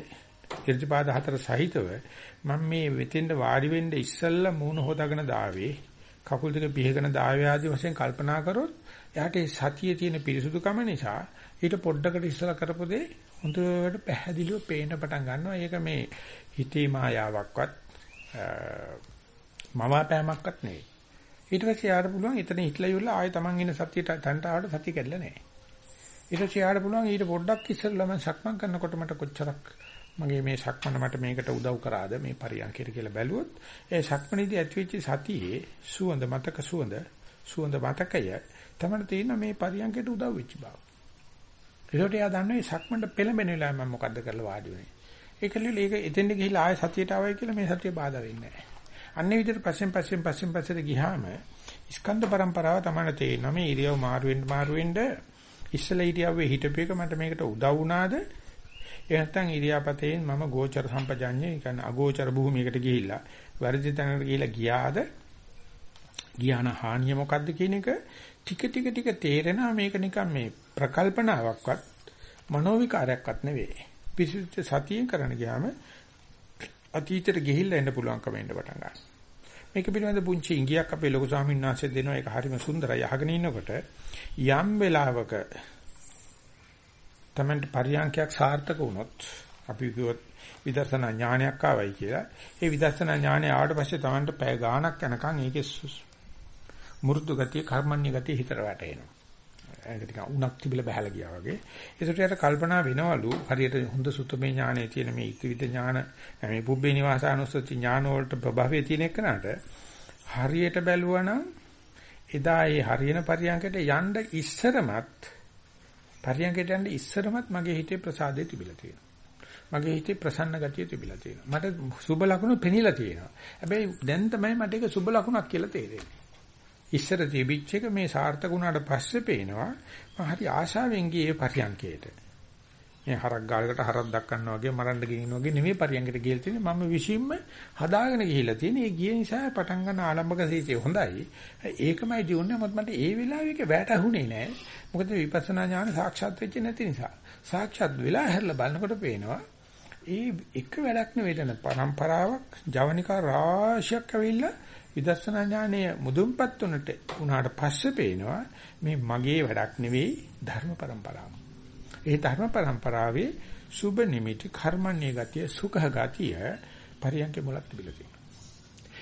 ඉර්ධිපාද හතර සහිතව මම මේ වෙතෙන්ද වාඩි වෙන්න ඉස්සෙල්ලා මූණ හොදාගෙන දාවේ කකුල් දෙක පිහගෙන දාවේ ආදී වශයෙන් කල්පනා කරොත් එයාට ඒ සතියේ තියෙන පිරිසුදුකම නිසා ඊට පොඩ්ඩකට ඉස්සලා කරපු දේ හොඳට පැහැදිලිව පේන්න පටන් ගන්නවා. ඒක මේ හිතේ මායාවක්වත් මවාපෑමක්වත් නෙවෙයි. ඊට පස්සේ යාට පුළුවන් එතන හිටලා ඉවරලා ආයෙ Taman ඉන්න සතියට තන්ට ආවට සතිය කැඩලා නැහැ. ඊට පස්සේ යාට පුළුවන් ඊට පොඩ්ඩක් ඉස්සෙල්ලා මම සක්මන් කරනකොට මට කොච්චරක් මගේ මේ සක්මන මට මේකට උදව් කරාද මේ පරියන්කයට කියලා බැලුවොත් ඒ සක්මනේදී ඇතිවෙච්ච සතියේ සුවඳ මතක සුවඳ සුවඳ මතකය තමයි තියෙන මේ පරියන්කයට උදව් වෙච්ච බව. ඒකට එයා දන්නේ සක්මන්ට පෙළඹෙන වෙලාව මම මොකද්ද කරලා වාඩි වෙන්නේ. ඒකලිල ඒක එතෙන්ද ගිහිලා ආයෙ සතියට ආවයි කියලා මේ සතිය බාධා වෙන්නේ නැහැ. අන්නේ විදිහට පස්සෙන් පස්සෙන් පස්සෙන් පස්සට ගියාම ස්කන්ධ પરම්පරාව තමයි තේරෙනවා. මේ ඉරියව් මාරු වෙන්න මාරු වෙන්න ඉස්සලා ඉරියව්වේ හිටපේක මට මේකට උදව් වුණාද? ඒ නැත්නම් ඉරියාපතේන් මම ගෝචර සම්පජඤ්ඤය කියන්නේ අගෝචර භූමියකට ගිහිල්ලා වැරදි තැනකට ගිහිල්ලා ගියාද? ගියාන හානිය මොකද්ද කියන එක ටික ටික ටික තේරෙනවා මේක නිකන් මේ ප්‍රකල්පනාවක්වත් මනෝ විකාරයක්වත් නෙවෙයි. පිසුච්ච සතියෙන් කරන්න ගියාම අතීතයට ගිහිල්ලා එන්න පුළුවන්කම එන්න පටන් ගන්නවා. මේක පිළිබඳ පුංචි ඉඟියක් අපේ ලොකු ස්වාමීන් වහන්සේ දෙනවා ඒක හරිම සුන්දරයි. අහගෙන ඉන්නකොට යම් වෙලාවක තමන්ට පරියන්කයක් සාර්ථක වුණොත් අපි කිව්වොත් විදර්ශනා ඥානයක් ආවයි කියලා. ඒ විදර්ශනා ඥානය ආවට පස්සේ තමන්ට පැය ගාණක් යනකම් ඒකේ මෘදු ගතිය, කර්මන්‍ය ගතිය හිතට වැටෙනවා. ඒක නිකන් උණක් තිබිලා බහැලා ගියා වගේ. ඒසට යට කල්පනා වෙනවලු හරියට හොඳ සුතමේ ඥානයේ තියෙන මේ ඉතිවිද ඥාන මේ පුබ්බේ නිවාසානුස්සති ඥාන වලට ප්‍රභාවය තියෙන එකනට හරියට බැලුවනම් එදා ඒ හරියන පරියන්කට යන්න ඉස්සරමත් පරියන්කට යන්න ඉස්සරමත් මගේ හිතේ ප්‍රසාදේ තිබිලා තියෙනවා. මගේ හිතේ ප්‍රසන්න ගතිය තිබිලා තියෙනවා. මට සුබ ලකුණු පෙනිලා තියෙනවා. හැබැයි දැන් තමයි මට ඒක සුබ ලකුණක් කියලා තේරෙන්නේ. ඉස්සර තිබිච්ච එක මේ සාර්ථක වුණාට පස්සේ පේනවා මම හරි ආශාවෙන් ගියේ පරියන්කේට. මේ හරක් ගාලකට හරක් දක්වනවා වගේ මරන්න ගෙනින වගේ නෙමෙයි පරියන්කට ගිහලා තියෙන්නේ මම විශ්ින්ම හදාගෙන ගිහිලා තියෙන්නේ. ඒ ගිය නිසා පටන් ගන්න ආලම්බක සීතිය හොඳයි. ඒකමයි දියුන්නේ මත් මට ඒ වෙලාවේ ඒක වැටහුනේ නෑ. මොකද විපස්සනා ඥාන සාක්ෂාත් වෙච්ච නැති නිසා. සාක්ෂාත් වෙලා හැරලා බලනකොට පේනවා ඒ එක වැඩක් නෙවෙයි දන පරම්පරාවක් ජවනිකා රාශියක් ඇවිල්ලා විදර්ශනා ඥානය මුදුන්පත් උනට උනාට පස්සේ පේනවා මේ මගේ වැඩක් නෙවෙයි ධර්ම પરම්පරාව. ඒ ධර්ම પરම්පරාවේ සුබ නිමිති කර්මන්නේ ගතිය සුඛ ගතිය පරියන්ක මුලක් තිබිලා තියෙනවා.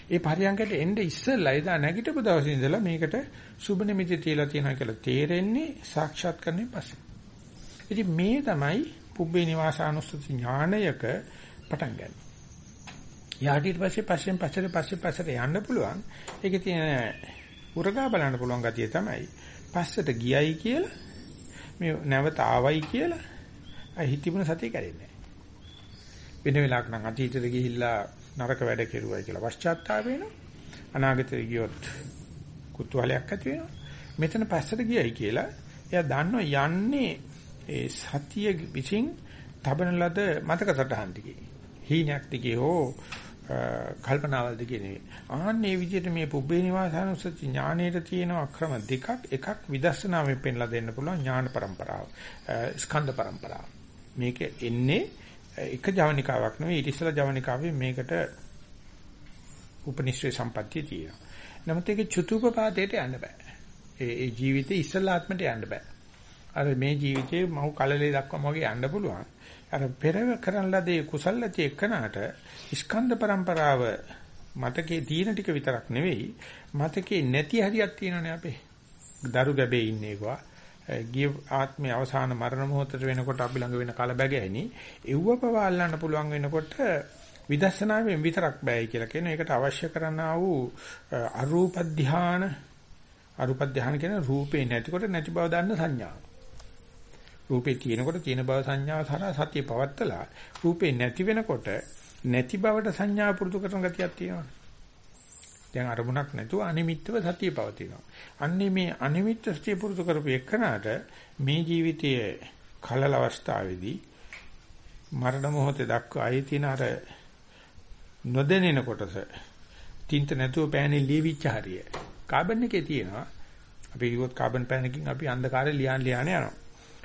ඒ පරියන්කට එන්න ඉස්සෙල්ලා එදා නැගිටපු දවසේ ඉඳලා මේකට සුබ නිමිති තියලා තියෙනවා කියලා තේරෙන්නේ සාක්ෂාත් කරන්නේ පස්සේ. ඉතින් මේ තමයි පුබ්බේ නිවාසානුස්සති ඥානයක පටන් ගන්න. යාට ඊට පස්සේ පස්සෙන් පස්සට පස්සේ පස්සට යන්න පුළුවන්. ඒකේ තියෙන උරගා බලන්න පුළුවන් ගතිය තමයි පස්සට ගියයි කියලා මේ නැවත ආවයි කියලා අයි හිතීමන සතිය කැරෙන්නේ වෙන වෙලාවක නම් අතීතෙට ගිහිල්ලා නරක වැඩ කෙරුවයි කියලා පශ්චාත්තාප වෙනවා. අනාගතෙට ගියොත් කුතුහලයක් ඇති වෙනවා. මෙතන පස්සට ගියයි කියලා එයා දන්නවා යන්නේ ඒ සතිය විසින් තබන ලද මතක සටහන් දිගේ. හීනක් දිගේ හෝ කල්පනාවල්ද කියන්නේ. ආන්නේ විදිහට මේ පුබ්බේ නිවාසානුස්සති ඥානයේ තියෙන අක්‍රම දෙකක් එකක් විදර්ශනාවෙන් පෙන්ලා දෙන්න පුළුවන් ඥාන પરම්පරාව. ස්කන්ධ પરම්පරාව. මේක එන්නේ එක ජවනිකාවක් නෙවෙයි ඊට ඉස්සලා ජවනිකාවේ මේකට උපනිශ්‍රේ සම්පත්තිය තියෙනවා. නමුත් ඒක චතුපපාතයට යන්න බෑ. ඒ ඒ ජීවිතේ ඉස්සලා ආත්මට යන්න බෑ. අර මේ ජීවිතේ මහු කලලේ දක්වාම වගේ යන්න පුළුවන්. අර පෙර කරන ලදී කුසල් ඇති එකනට ස්කන්ධ પરම්පරාව මතකේ තියෙන ටික විතරක් නෙවෙයි මතකේ නැති හරියක් තියෙනනේ අපේ. දරු ගැබේ ඉන්නේ ඒවා. ගිය ආත්මේ අවසාන මරණ මොහොතට වෙනකොට අපි ළඟ වෙන කලබගෑනි එව්ව පවා අල්ලන්න පුළුවන් වෙනකොට විදර්ශනාවෙන් විතරක් බෑයි කියලා කියන එකට අවශ්‍ය කරනා වූ අරූප ධානය අරූප ධානය කියන රූපේ නැතිකොට නැති බව දන්න සංඥාව. රූපේ තියෙනකොට තියෙන බව සංඥාව සරා සතිය පවත්තලා රූපේ නැති වෙනකොට නැති බවට සංඥා පුරුදු කරන ගතියක් තියෙනවා. දැන් අරමුණක් නැතුව අනිමිත්තව සතිය පවතිනවා. අන්නේ මේ අනිමිත්ත සතිය පුරුදු කරපු එකනට මේ ජීවිතයේ කලල අවස්ථාවේදී මරණ මොහොතේ දක්වා ආයේ තියෙන අර නොදැනෙන කොටස තින්ත නැතුව පෑනේ ලියවිච්ච හරිය. කාබන් එකේ තියෙනවා. අපි කිව්වොත් කාබන් පෑන් එකකින් අපි අන්ධකාරේ ලියන් ලියන යනවා.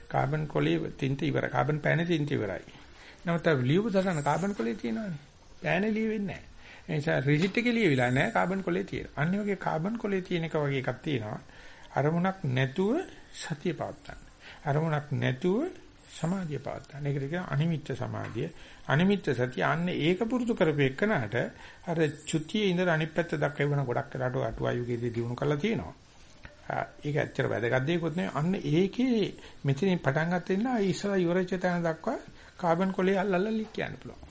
කාබන් කොලේ තින්ත ඉවරයි. කාබන් පෑනේ තින්ත ඉවරයි. නමුත් අර ලියපු තරන කාබන් කොලේ තියෙනවානේ. පෑනේ ලියෙන්නේ නැහැ. ඒ නිසා රිසිට් එකේ ලියවිලා නැහැ කාබන් කොලේ තියෙනවා. අන්න වගේ කාබන් කොලේ තියෙන එක වගේ එකක් තියෙනවා. අරමුණක් නැතුව සතිය පවත්තන්න. අරමුණක් නැතුව සමාධිය පවත්තන්න. ඒකට කියන අනිමිත්ත සමාධිය. අනිමිත්ත සතිය අන්නේ ඒක පුරුදු කරපෙන්නට අර චුතියේ ඉඳලා අනිත් පැත්ත දක්වා වෙන ගොඩක් කරාට අටුවායුගේදී දිනු කරලා තියෙනවා. ඒක ඇත්තට වැදගත් දෙයක්වත් නෙවෙයි. අන්න ඒකේ මෙතනින් පටන් ගන්න ඉන්න ඉස්සලා ඉවරච්ච තැන දක්වා කාබන් කොලේ අල්ලල්ලා ලික් කියන්න පුළුවන්.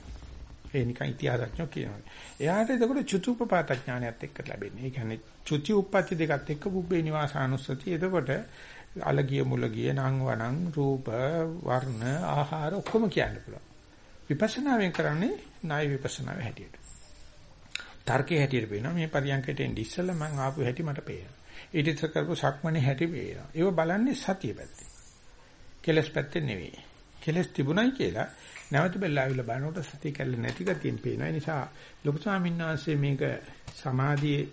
ඒ නිකන් ඉතිහාසඥයෝ කියනවා. එයාට එතකොට චුතුපපාත ඥානයත් එක්ක ලැබෙන්නේ. ඒ කියන්නේ චුති උප්පත්ති දෙකත් එක්ක බුබ්බේ නිවාසානුස්සති. එතකොට අලගිය මුලගිය නං වණං රූප වර්ණ ආහාර ඔක්කොම කියන්න පුළුවන්. විපස්සනාවෙන් කරන්නේ ණය විපස්සනාවේ හැටියට. තර්කයේ හැටියට පේනවා මේ පරියන්කයට එන්නේ ඉස්සෙල්ලා මම ආපු හැටි මට පේනවා. ඊට ඉස්සර කරපු සක්මනේ හැටි පේනවා. ඒව බලන්නේ සතිය පැත්තේ. කෙලස් පැත්තේ නෙවෙයි. කෙලස් තිබුණයි කියලා නැවත බෙල්ලාවිල බලනකොට සතිය කැල්ල නැති ගතියෙන් පේනවා. ඒ නිසා ලොකු ස්වාමීන් වහන්සේ මේක සමාධියේ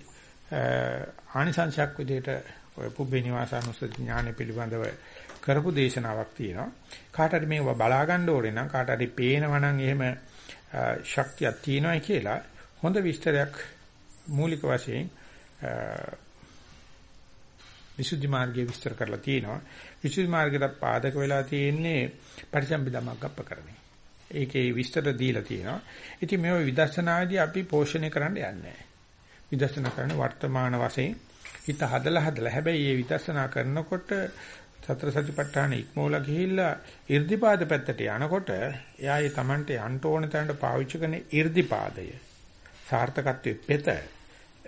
ආනිසංශයක් විදිහට ඔය පුබ්බේ නිවාසානුස්සති ඥාන පිළිබඳව කරපු දේශනාවක් තියෙනවා. කාට හරි මේව බලා ගන්න ඕනේ නම් කාට හරි පේනවා නම් එහෙම ශක්තියක් තියෙනවායි කියලා හොඳ විස්තරයක් මූලික වශයෙන් විසුද්ධි මාර්ගයේ විස්තර කරලා තියෙනවා. විසුද්ධි මාර්ගයට පාදක වෙලා තියෙන්නේ පරිසම්පදමක් අපකරණේ. ඒකේ විස්තර දීලා තියෙනවා. ඉතින් මේ විදර්ශනාදී අපි පෝෂණය කරන්න යන්නේ විදර්ශනා කරන්නේ වර්තමාන වශයෙන් හිත හදලා හදලා හැබැයි මේ විදර්ශනා කරනකොට සතර සතිපට්ඨාන ඉක්මෝලා ගිහිල්ලා irdipaද පැත්තට යනකොට එයා ඒ Tamante යන්න ඕන තැනට පාවිච්චි කරන irdipaදය සාර්ථකත්වයේ පෙත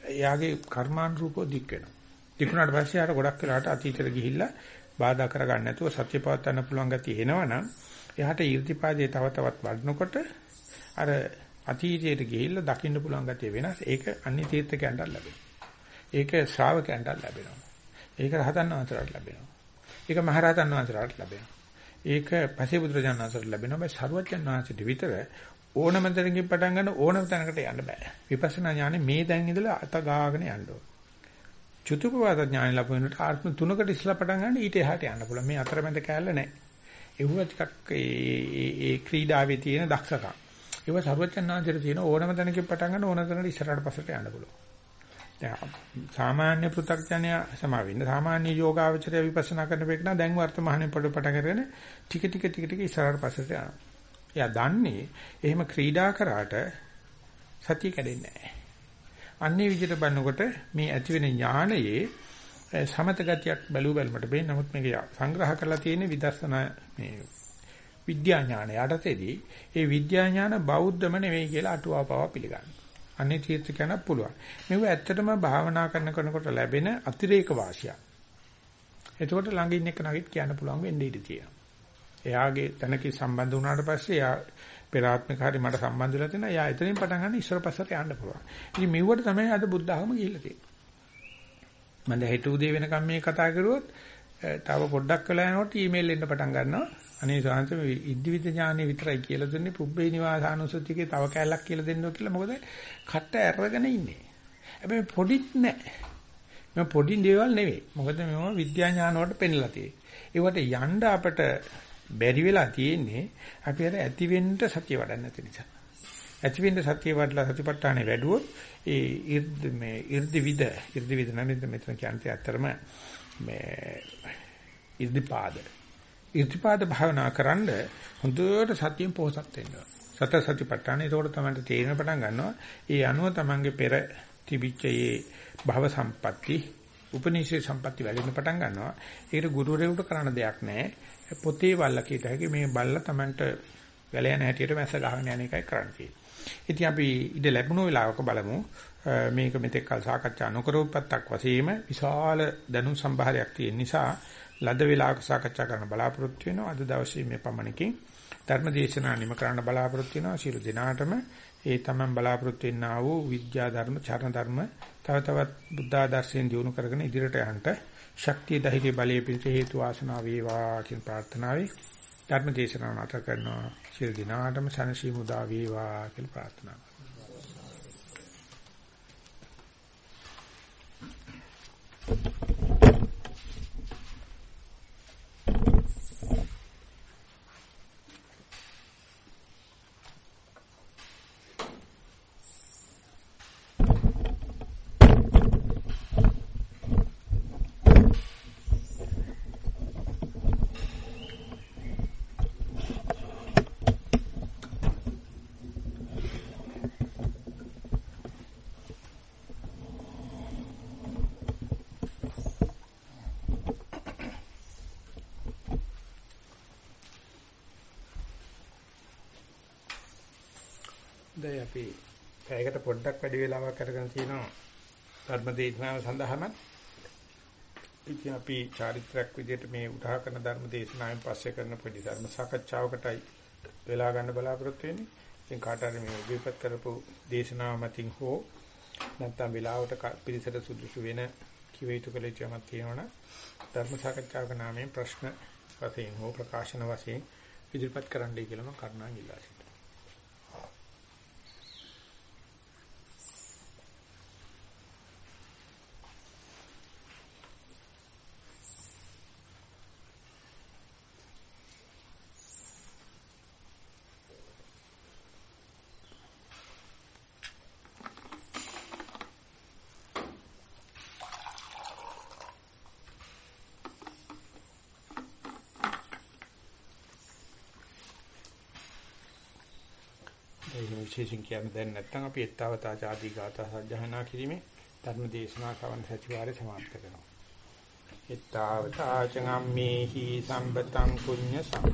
එයාගේ කර්මානුරූපව දික් වෙනවා. දිකුණාට පස්සේ ආර ගොඩක් වෙලාට අතීතයට ගිහිල්ලා බාධා කරගන්න නැතුව සත්‍ය පවත්වන්න පුළුවන් ගතිය එනවනම් එයාට ඊර්තිපාදයේ තව තවත් වඩනකොට අර අතීතයට ගිහිල්ලා දකින්න පුළුවන් ගතිය වෙනස්. ඒක අන්‍ය තීර්ථකයන්ට ලැබෙනවා. ඒක ශ්‍රාවකයන්ට ලැබෙනවා. ඒක රහතන් වහන්සේලාට ලැබෙනවා. ඒක මහරහතන් වහන්සේලාට ලැබෙනවා. ඒක පසේබුදුරජාණන් වහන්සේට ලැබෙනවා. බයි සරුවච්චන් වහන්සේට විතර ඕනම තැනකින් පටන් ගන්න ඕනම තැනකට යන්න බෑ. විපස්සනා ඥානෙ මේ දැන් ඉඳලා අත ගාගෙන යන්න ඕන. චතුපවාද ඥාන ලැබුණාට ආත්ම තුනකට ඉස්සලා පටන් ගන්න ඊට එහාට යන්න පුළුවන්. මේ අතරමැද කැලල නැහැ. ඒව ටිකක් ඒ ඒ ක්‍රීඩාවේ තියෙන දක්ෂකම්. ඒව සර්වචන්නාන්තයේ තියෙන ඕනම තැනකින් පටන් ගන්න ඕන තැනකට ඉස්සරහට පස්සට යන්න පුළුවන්. දැන් සාමාන්‍ය පෘථග්ජනය සමාවෙන්න සාමාන්‍ය යෝගාවචරය විපස්සනා කරන බෙක් නා දැන් වර්තමානයේ පොඩ පට කරගෙන ටික ටික ටික ටික ඉස්සරහට පස්සට යනවා. එයා දන්නේ එහෙම ක්‍රීඩා කරාට සතිය කැඩෙන්නේ නැහැ. අන්නේ විදිහට බලනකොට මේ ඇති වෙන ඥානයේ සමත ගතියක් බැලු බැලමට බෑ. නමුත් මේක සංග්‍රහ කරලා තියෙන විදර්ශනා මේ විද්‍යා ඥාන යටතේදී ඒ විද්‍යා ඥාන බෞද්ධම නෙවෙයි කියලා අටුවාපව පිළිගන්නවා. අනේ තීර්ථකයන්ට පුළුවන්. මේව ඇත්තටම භාවනා කරන කෙනෙකුට ලැබෙන අතිරේක වාසියක්. එතකොට ළඟ ඉන්න කෙනෙකුට කියන්න පුළුවන් වෙන්නේ ඉඳී තියෙනවා. එයාගේ තැනක සම්බන්ධ වුණාට පස්සේ එයා පෙරාත්මක හරි මට සම්බන්ධ වෙලා තියෙනවා. එයා එතනින් පටන් ගන්න ඉස්සර පස්සට යන්න පුළුවන්. ඉතින් මෙව්වට තමයි අද බුද්ධ ආගම ගිහිල්ලා තියෙන්නේ. මම දැන් හෙට උදේ වෙනකම් මේ කතා කරුවොත් තව පොඩ්ඩක් වෙලා යනකොට ඊමේල් එන්න පටන් ගන්නවා. අනේ සාංශ ඉද්දිවිද ඥානෙ විතරයි කියලා දුන්නේ පුබ්බේ නිවාසානුසතිකේ තව කැලක් කියලා දෙන්නෝ කියලා මොකද කට ඇරගෙන ඉන්නේ. හැබැයි පොඩිත් නැහැ. මේ පොඩි දේවල් නෙවෙයි. මොකද මේවා විද්‍යා ඥාන වලට පෙන්නලා තියෙන්නේ. ඒවට යන්න අපට බැරි වෙලා තියෙන්නේ අපි අර ඇති වෙන්න සතිය වඩන්නේ නැති නිසා. ඇති වෙන්න සතිය වඩලා සතිපට්ඨානේ වැඩුවොත් ඒ ඉර්ධ මේ ඉර්ධිවිද ඉර්ධිවිද නම් මෙතන කියන්නේ ඇත්තරම මේ ඉර්ධිපාද ඉර්ධිපාද භාවනා කරන්න හොඳට සතියෙන් පොහසත් වෙන්න ඕන. සත සතිපට්ඨානේ ඒකට තමයි තේරෙන පටන් ගන්නවා. ඒ අනුව තමන්ගේ පෙර තිබිච්ච ඒ භව සම්පatti උපනිෂේ සම්පatti වැඩෙන්න පටන් ගන්නවා. ඒකට ගුරුවරයෙකුට කරන්න දෙයක් නැහැ. පොතේ බල්ල කීට හැකි මේ බල්ල තමන්ට වැල යන හැටියට මැස්ස ගහගෙන යන එකයි කරන්න තියෙන්නේ. ඉතින් අපි ඉඳ ලැබුණ වෙලාවක බලමු. මේක මෙතෙක් කල් සාකච්ඡා නොකරපත්තක් වශයෙන්ම විශාල දැනුම් සම්භාරයක් තියෙන නිසා ලද වේලාවක සාකච්ඡා කරන්න බලාපොරොත්තු වෙනවා. අද දවසේ මේ පමණකින් ධර්ම දේශනා නිම කරන්න බලාපොරොත්තු වෙනවා. ශිරු දිනාටම ඒ තමන් බලාපොරොත්තු වෙන්නා වූ විද්‍යා ධර්ම චරණ ධර්ම තව තවත් බුද්ධ ආදර්ශයෙන් දියුණු කරගෙන ඉදිරියට යන්න ශක්තිය ධෛර්ය බලයේ පිට හේතු වාසනා වේවා කියන ප්‍රාර්ථනාවයි. ධර්ම දේශනාව නැත කරනවා. ශිරු දිනාටම සනසි මුදා වේවා කියලා ප්‍රාර්ථනා දැන් අපි පැයකට පොඩ්ඩක් වැඩි වෙලාවක් අරගෙන තියෙනවා ධර්ම දේශනාව සඳහාම ඉතින් අපි චාරිත්‍රාක් විදිහට මේ උදාහ කරන ධර්ම දේශනාවෙන් පස්සේ කරන පොඩි ධර්ම සාකච්ඡාවකටයි වෙලා ගන්න බලාපොරොත්තු වෙන්නේ. ඉතින් කාට හරි මේ උපේපත් කරපු දේශනාව මතින් හෝ නැත්නම් වෙලාවට පිළිසෙට සුදුසු වෙන කිව යුතු කළ යුතුමක් තියෙනවනම් ධර්ම සාකච්ඡාවක නාමයෙන් ප්‍රශ්න වශයෙන් හෝ ප්‍රකාශන වශයෙන් ඉදිරිපත් කරන්නයි කියලා මම කරුණාවෙන් ඉල්ලා සිටිනවා. විශේෂයෙන් කියන්න දැන් නැත්නම් අපි ettavata ආදී ගාථා සජ්ජහනා කිරීමේ ධර්ම දේශනා කවන සතිವಾರේ සමාප්ත කරනවා. ettavata චංගම්මේහි සම්බතං පුඤ්ඤ සම්